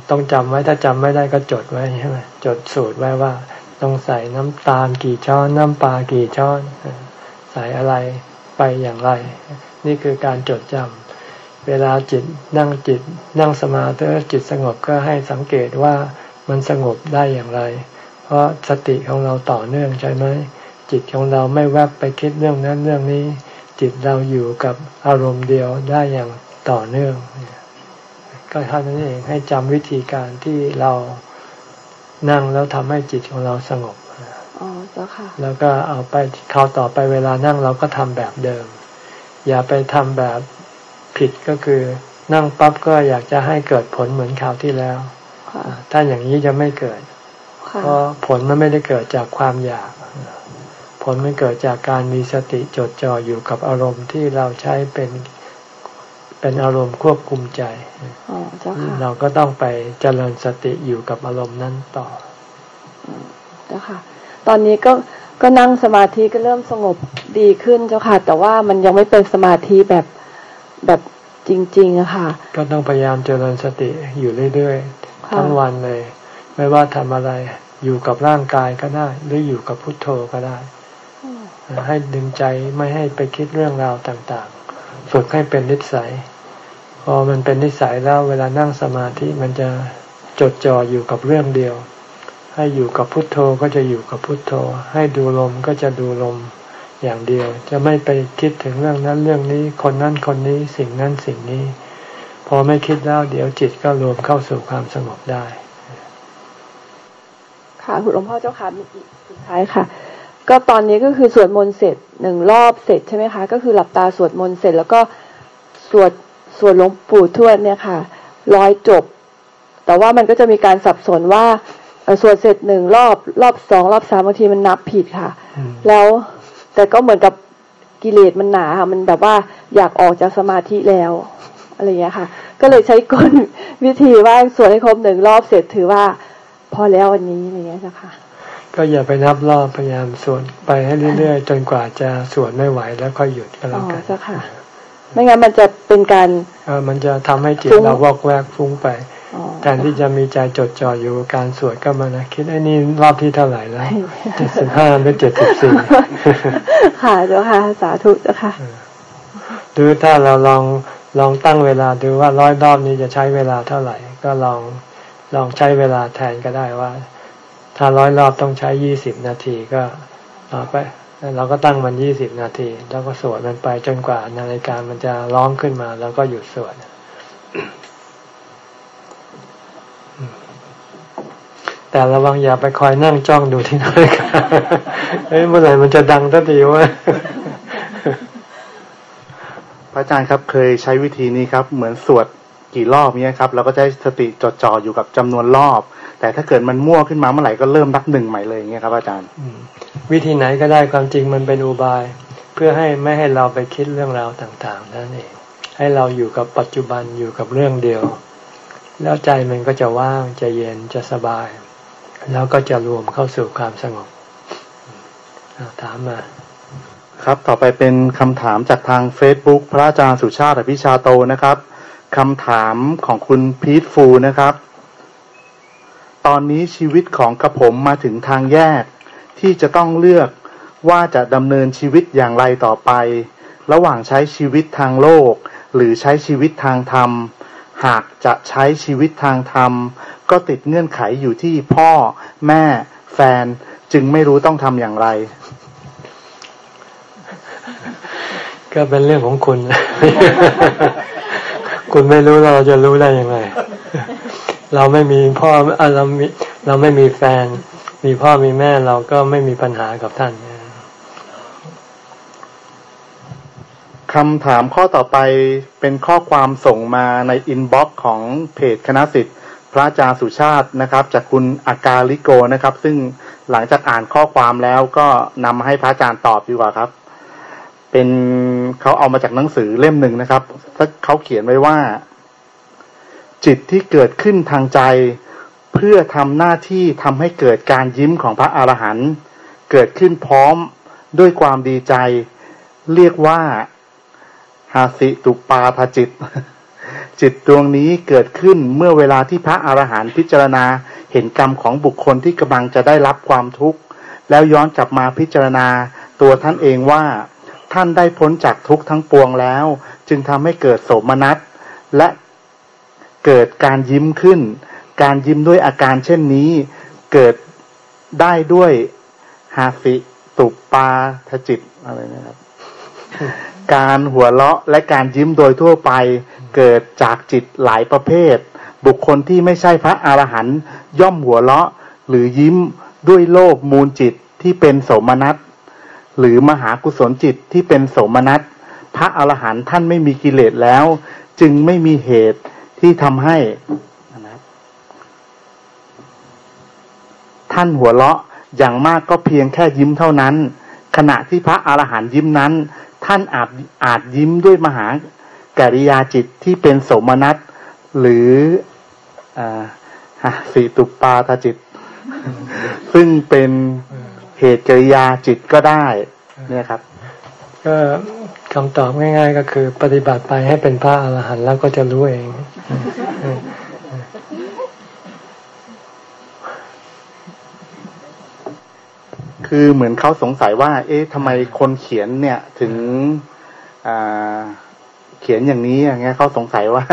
ต้องจำไว้ถ้าจำไม่ได้ก็จดไว้ใช่ไหมจดสูตรไว้ว่า ต้องใส่น้ำตาลกี่ช้อนน้ำปลากี่ช้อน ใส่อะไรไปอย่างไร นี่คือการจดจำเวลาจิตนั่งจิตนั่งสมาธิจิตสงบก็ให้สังเกตว่ามันสงบได้อย่างไร เพราะสติของเราต่อเนื่องใช่ไหมจิตของเราไม่แวบไปคิดเรื่องนั้นเรื่องนี้ จิตเราอยู่กับอารมณ์เดียวได้อย่างต่อเนื่อง ก็เท่านั้นเองให้จำวิธีการที่เรานั่งแล้วทำให้จิตของเราสงบอ๋อเจ้าค่ะแล้วก็เอาไปคราวต่อไปเวลานั่งเราก็ทำแบบเดิม อย่าไปทำแบบผิดก็คือนั่งปั๊บก็อยากจะให้เกิดผลเหมือนคราวที่แล้ว ถ้าอย่างนี้จะไม่เกิด เพราะผลมันไม่ได้เกิดจากความอยาก ผลมันเกิดจากการมีสติจดจ่ออยู่กับอารมณ์ที่เราใช้เป็นเป็นอารมณ์ควบคุมใจ เราก็ต้องไปเจริญสติอยู่กับอารมณ์นั้นต่อเจ้าค่ะ ตอนนี้ก็ก็นั่งสมาธิก็เริ่มสงบดีขึ้นเจ้าค่ะ แต่ว่ามันยังไม่เป็นสมาธิแบบแบบจริงๆอะค่ะ ก็ต้องพยายามเจริญสติอยู่เรื่อยๆ ทั้งวันเลย ไม่ว่าทำอะไร อยู่กับร่างกายก็ได้ หรืออยู่กับพุทโธก็ได้ ให้ดึงใจไม่ให้ไปคิดเรื่องราวต่างๆ ฝึกให้เป็นนิสัย พอมันเป็นนิสัยแล้วเวลานั่งสมาธิมันจะจดจ่ออยู่กับเรื่องเดียว ให้อยู่กับพุทโธก็จะอยู่กับพุทโธ ให้ดูลมก็จะดูลมอย่างเดียว จะไม่ไปคิดถึงเรื่องนั้นเรื่องนี้ คนนั้นคนนี้สิ่งนั้นสิ่งนี้ พอไม่คิดแล้วเดี๋ยวจิตก็รวมเข้าสู่ความสงบได้ ค่ะคุณหลวงพ่อเจ้าค่ะมีอีกสุดท้ายค่ะ ก็ตอนนี้ก็คือสวดมนต์เสร็จหนึ่งรอบเสร็จใช่ไหมคะ ก็คือหลับตาสวดมนต์เสร็จ แล้วก็สวดสวดหลวงปู่ทวดเนี่ยค่ะร้อยจบ แต่ว่ามันก็จะมีการสับสนว่าสวดเสร็จหนึ่งรอบรอบสองรอบสามบางทีมันนับผิดค่ะ แล้วแต่ก็เหมือนกับกิเลสมันหนาค่ะ มันแบบว่าอยากออกจากสมาธิแล้วอะไรอย่างเงี้ยค่ะ ก็เลยใช้กลวิธีว่าสวดให้ครบหนึ่งรอบเสร็จถือว่า พอแล้ววันนี้อะไรอย่างเงี้ยค่ะก็อย่าไปนับรอบพยายามสวดไปให้เรื่อยๆ จนกว่าจะสวดไม่ไหวแล้วค่อยหยุดก็แล้วกันอ๋อเจ้าค่ะไม่งั้นมันจะเป็นการเออมันจะทำให้จิตฟุ้งเราวอกแวกฟุ้งไปอ๋อแทนที่จะมีใจจดจ่ออยู่กับการสวดก็มานะคิดไอ้นี่รอบที่เท่าไหร่แล้วเจ็ดสิบห้าหรือเจ็ดสิบสี่ค่ะเจ้าค่ะสาธุเจ้าค่ะหรือถ้าเราลองลองตั้งเวลาดูว่าร้อยรอบนี้จะใช้เวลาเท่าไหร่ ก็ลอง ลองใช้เวลาแทนก็ได้ว่า ถ้าร้อยรอบต้องใช้ยี่สิบนาทีก็เอาไปเราก็ตั้งมันยี่สิบนาที แล้วก็สวดมันไปจนกว่านาฬิกามันจะร้องขึ้นมา แล้วก็หยุดสวดแต่ระวังอย่าไปคอยนั่งจ้องดูที่นาฬิกาเอ้ยเมื่อไหร่มันจะดังสักทีวะพระอาจารย์ครับเคยใช้วิธีนี้ครับ เหมือนสวด กี่รอบเนี้ยครับเราก็จะให้สติจดจ่ออยู่กับจำนวนรอบ แต่ถ้าเกิดมันมั่วขึ้นมาเมื่อไหร่ก็เริ่มนับหนึ่งใหม่เลยอย่างเงี้ยครับ อาจารย์อืมวิธีไหนก็ได้ความจริงมันเป็นอุบาย เพื่อให้ไม่ให้เราไปคิดเรื่องราวต่างๆนั่นเองให้เราอยู่กับปัจจุบันอยู่กับเรื่องเดียว แล้วใจมันก็จะว่างจะเย็นจะสบาย แล้วก็จะรวมเข้าสู่ความสงบอ่าถามมาครับ ต่อไปเป็นคำถามจากทาง Facebook พระอาจารย์สุชาติอภิชาโตนะครับ คำถามของคุณพีทฟูนะครับ ตอนนี้ชีวิตของกระผมมาถึงทางแยก ที่จะต้องเลือกว่าจะดำเนินชีวิตอย่างไรต่อไป ระหว่างใช้ชีวิตทางโลก หรือใช้ชีวิตทางธรรม หากจะใช้ชีวิตทางธรรม ก็ติดเงื่อนไขอยู่ที่พ่อ แม่ แฟนจึงไม่รู้ต้องทำอย่างไร ก็เป็นเรื่องของคุณ คุณไม่รู้เราจะรู้ได้ยังไง เราไม่มีพ่อเรามีเราไม่มีแฟน มีพ่อมีแม่เราก็ไม่มีปัญหากับท่านคำถามข้อต่อไปเป็นข้อความส่งมาใน inbox ของเพจคณะศิษย์พระอาจารย์สุชาตินะครับ จากคุณอากาลิโกนะครับ ซึ่งหลังจากอ่านข้อความแล้วก็นำมาให้พระอาจารย์ตอบดีกว่าครับ เป็นเขาเอามาจากหนังสือเล่มหนึ่งนะครับเขาเขียนไว้ว่า จิตที่เกิดขึ้นทางใจ เพื่อทำหน้าที่ทำให้เกิดการยิ้มของพระอรหันต์เกิดขึ้นพร้อมด้วยความดีใจ เรียกว่าหาสิตุปาทจิต จิตดวงนี้เกิดขึ้นเมื่อเวลาที่พระอรหันต์พิจารณาเห็นกรรมของบุคคลที่กำลังจะได้รับความทุกข์ แล้วย้อนกลับมาพิจารณาตัวท่านเองว่า ท่านได้พ้นจากทุกข์ทั้งปวงแล้ว จึงทำให้เกิดโสมนัสและเกิดการยิ้มขึ้น การยิ้มด้วยอาการเช่นนี้ เกิดได้ด้วยหาสิตุปาทจิตอะไรนะครับ การหัวเราะและการยิ้มโดยทั่วไป เกิดจากจิตหลายประเภท บุคคลที่ไม่ใช่พระอรหันต์ย่อมหัวเราะหรือยิ้มด้วยโลภมูลจิตที่เป็นโสมนัส หรือมหากุศลจิตที่เป็นโสมนัสพระอรหันต์ท่านไม่มีกิเลสแล้ว จึงไม่มีเหตุที่ทำให้นะท่านหัวเราะอย่างมากก็เพียงแค่ยิ้มเท่านั้น ขณะที่พระอรหันต์ยิ้มนั้น ท่านอาจอาจยิ้มด้วยมหากิริยาจิตที่เป็นโสมนัสหรืออสีตุปาทจิต ซึ่งเป็น เหตุกิริยาจิตก็ได้ เนี่ยครับ ก็คำตอบง่าย ๆ ก็คือ ปฏิบัติไปให้เป็นพระอรหันต์แล้วก็จะรู้เองคือเหมือนเขาสงสัยว่า เอ๊ะทำไมคนเขียนเนี่ยถึงเขียนอย่างนี้อย่างเงี้ยเขาสงสัยว่า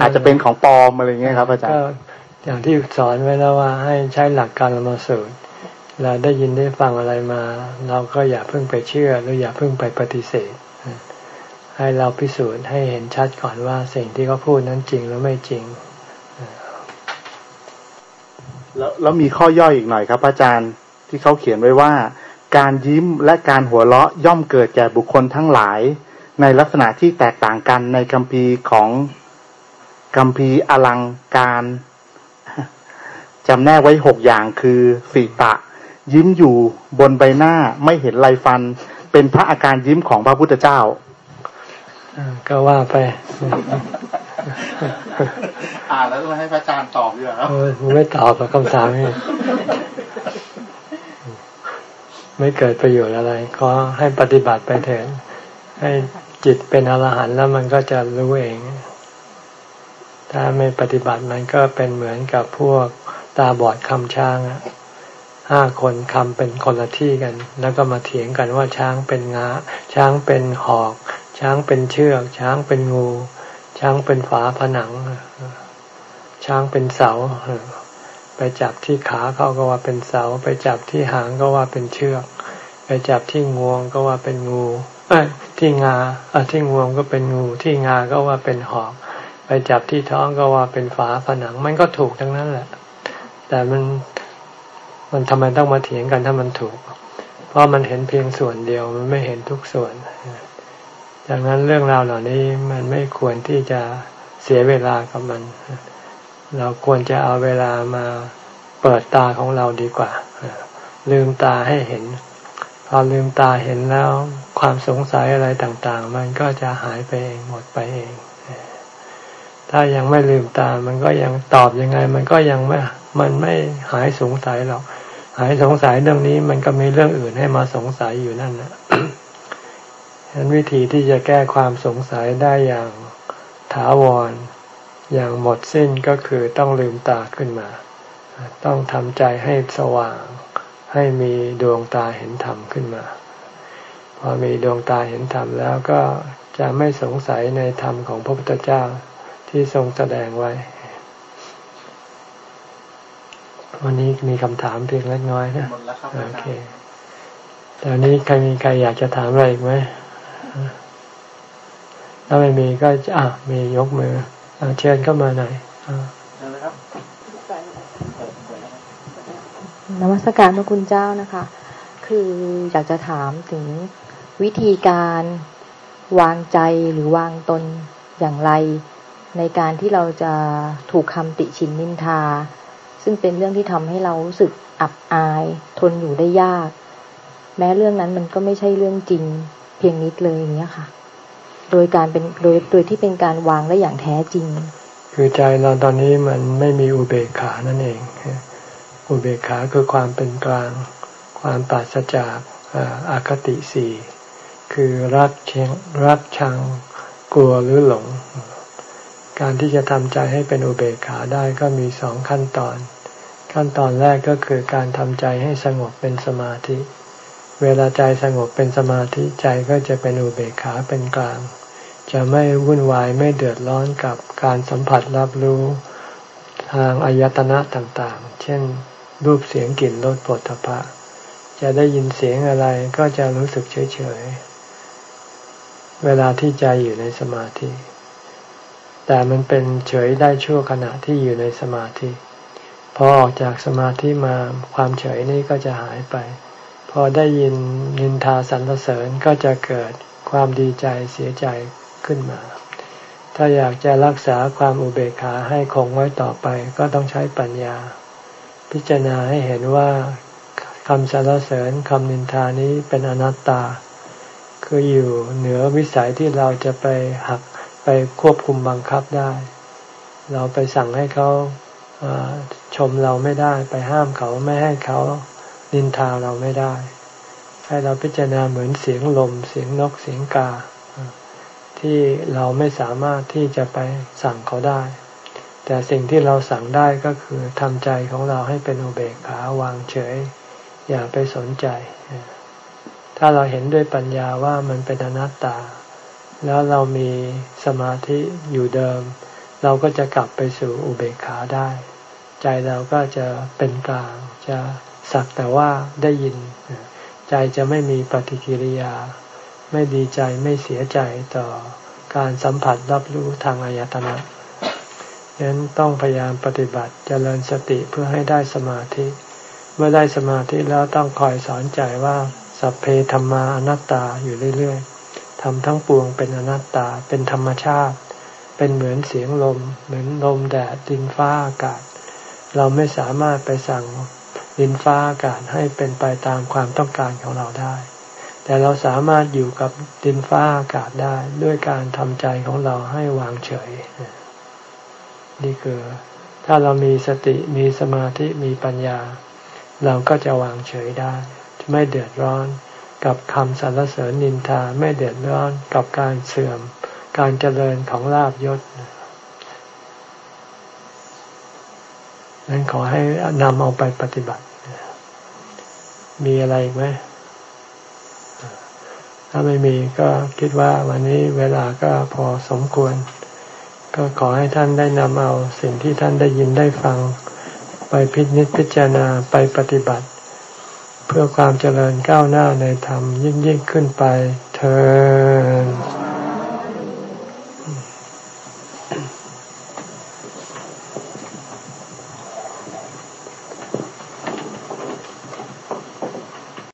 อาจจะเป็นของปลอมอะไรเงี้ยครับอาจารย์ก็อย่างที่สอนไว้แล้วว่าให้ใช้หลักการละมาสูตร เราได้ยินได้ฟังอะไรมา เราก็อย่าเพิ่งไปเชื่อหรืออย่าเพิ่งไปปฏิเสธ ให้เราพิสูจน์ให้เห็นชัดก่อนว่าสิ่งที่เขาพูดนั้นจริงหรือไม่จริง แล้วแล้วมีข้อย่อยอีกหน่อยครับ อาจารย์ที่เขาเขียนไว้ว่า การยิ้มและการหัวเราะย่อมเกิดแก่บุคคลทั้งหลาย ในลักษณะที่แตกต่างกันในคัมภีของคัมภีอลังการจำแนกไว้หกอย่างคือสีตะ ยิ้มอยู่บนใบหน้าไม่เห็นลายฟัน เป็นพระอาการยิ้มของพระพุทธเจ้าอ่าก็ว่าไป อ่านแล้วต้องให้พระอาจารย์ตอบดีกว่าครับโอ้ยไม่ตอบกับคำถามนี่ไม่เกิดประโยชน์อะไรก็ให้ปฏิบัติไปเถิดให้จิตเป็นอรหันต์แล้วมันก็จะรู้เอง ถ้าไม่ปฏิบัติมันก็เป็นเหมือนกับพวกตาบอดคำช้างอะ ห้าคนคำเป็นคนละที่กัน แล้วก็มาเถียงกันว่าช้างเป็นงา ช้างเป็นหอก ช้างเป็นเชือก ช้างเป็นงู ช้างเป็นฝาผนัง ช้างเป็นเสา ไปจับที่ขาเขาก็ว่าเป็นเสา ไปจับที่หางก็ว่าเป็นเชือก ไปจับที่งวงก็ว่าเป็นงูเอที่งาอะที่งวงก็เป็นงู ที่งาก็ว่าเป็นหอก ไปจับที่ท้องก็ว่าเป็นฝาผนัง มันก็ถูกทั้งนั้นแหละ แต่มัน มันทำไมต้องมาเถียงกันถ้ามันถูก เพราะมันเห็นเพียงส่วนเดียวมันไม่เห็นทุกส่วนดังนั้นเรื่องราวเหล่านี้มันไม่ควรที่จะเสียเวลากับมัน เราควรจะเอาเวลามาเปิดตาของเราดีกว่า ลืมตาให้เห็น พอลืมตาเห็นแล้ว ความสงสัยอะไรต่างๆ มันก็จะหายไปเองหมดไปเอง ถ้ายังไม่ลืมตา มันก็ยังตอบยังไง มันก็ยังไม่ มันไม่หายสงสัยหรอก หายสงสัยเรื่องนี้มันก็มีเรื่องอื่นให้มาสงสัยอยู่นั่นนะฉะนั้นวิธีที่จะแก้ความสงสัยได้อย่างถาวร อย่างหมดสิ้นก็คือต้องลืมตาขึ้นมา ต้องทำใจให้สว่าง ให้มีดวงตาเห็นธรรมขึ้นมา พอมีดวงตาเห็นธรรมแล้วก็จะไม่สงสัยในธรรมของพระพุทธเจ้าที่ทรงแสดงไว้ วันนี้มีคำถามเพียงเล็กน้อยนะหมดแล้วครับโอเคตอนนี้ใครมีใครอยากจะถามอะไรอีกไหมถ้าไม่มีก็จะอะมียกมืออะเชิญเข้ามาหน่อยอะเชิญเลยครับนมัสการพระคุณเจ้านะคะ คืออยากจะถามถึงวิธีการวางใจหรือวางตนอย่างไร ในการที่เราจะถูกคำติชินนินทา ซึ่งเป็นเรื่องที่ทำให้เรารู้สึกอับอาย ทนอยู่ได้ยาก แม้เรื่องนั้นมันก็ไม่ใช่เรื่องจริง เพียงนิดเลยอย่างเงี้ยค่ะ โดยการเป็นโดยโดยที่เป็นการวางได้อย่างแท้จริง คือใจเราตอนนี้มันไม่มีอุเบกขานั่นเอง อุเบกขาคือความเป็นกลาง ความปราศจากอาอาคติสี่คือรักเชียงรักชังกลัวหรือหลง การที่จะทำใจให้เป็นอุเบกขาได้ก็มีสองขั้นตอน ขั้นตอนแรกก็คือการทำใจให้สงบเป็นสมาธิ เวลาใจสงบเป็นสมาธิใจก็จะเป็นอุเบกขาเป็นกลาง จะไม่วุ่นวายไม่เดือดร้อนกับการสัมผัสรับรู้ทางอายตนะต่างๆ เช่น รูปเสียงกลิ่นรสปฐพะ จะได้ยินเสียงอะไรก็จะรู้สึกเฉยๆ เวลาที่ใจอยู่ในสมาธิ แต่มันเป็นเฉยได้ชั่วขณะที่อยู่ในสมาธิ พอออกจากสมาธิมาความเฉยนี้ก็จะหายไป พอได้ยินยินทาสรรเสริญก็จะเกิดความดีใจเสียใจขึ้นมา ถ้าอยากจะรักษาความอุเบกขาให้คงไว้ต่อไปก็ต้องใช้ปัญญา พิจารณาให้เห็นว่าคำสรรเสริญคำนินทานี้เป็นอนัตตา คืออยู่เหนือวิสัยที่เราจะไปหักไปควบคุมบังคับได้ เราไปสั่งให้เขาเอ่อ ชมเราไม่ได้ ไปห้ามเขาไม่ให้เขานินทาเราไม่ได้ ให้เราพิจารณาเหมือนเสียงลม เสียงนกเสียงกา ที่เราไม่สามารถที่จะไปสั่งเขาได้ แต่สิ่งที่เราสั่งได้ก็คือทำใจของเราให้เป็นอุเบกขาวางเฉย อย่าไปสนใจ ถ้าเราเห็นด้วยปัญญาว่ามันเป็นอนัตตา แล้วเรามีสมาธิอยู่เดิม เราก็จะกลับไปสู่อุเบกขาได้ ใจเราก็จะเป็นกลาง จะสักแต่ว่าได้ยิน ใจจะไม่มีปฏิกิริยา ไม่ดีใจไม่เสียใจต่อการสัมผัสรับรู้ทางอายตนะฉะนั้นต้องพยายามปฏิบัติจเจริญสติเพื่อให้ได้สมาธิ เมื่อได้สมาธิแล้วต้องคอยสอนใจว่าสัพเพธรรมาอนัตตาอยู่เรื่อยๆทำทั้งปวงเป็นอนัตตาเป็นธรรมชาติ เป็นเหมือนเสียงลม เหมือนลมแดดดินฟ้าอากาศ เราไม่สามารถไปสั่งดินฟ้าอากาศให้เป็นไปตามความต้องการของเราได้ แต่เราสามารถอยู่กับดินฟ้าอากาศได้ด้วยการทำใจของเราให้วางเฉย นี่คือ ถ้าเรามีสติมีสมาธิมีปัญญา เราก็จะวางเฉยได้ ไม่เดือดร้อนกับคำสรรเสริญนินทาไม่เดือดร้อนกับการเสื่อม การเจริญของลาบยศ นั้นขอให้นำเอาไปปฏิบัติ มีอะไรอีกไหม ถ้าไม่มีก็คิดว่าวันนี้เวลาก็พอสมควร ก็ขอให้ท่านได้นำเอาสิ่งที่ท่านได้ยินได้ฟัง ไปพิจิตพิจารณาไปปฏิบัติ เพื่อความเจริญก้าวหน้าในธรรมยิ่งยิ่งขึ้นไปเธอ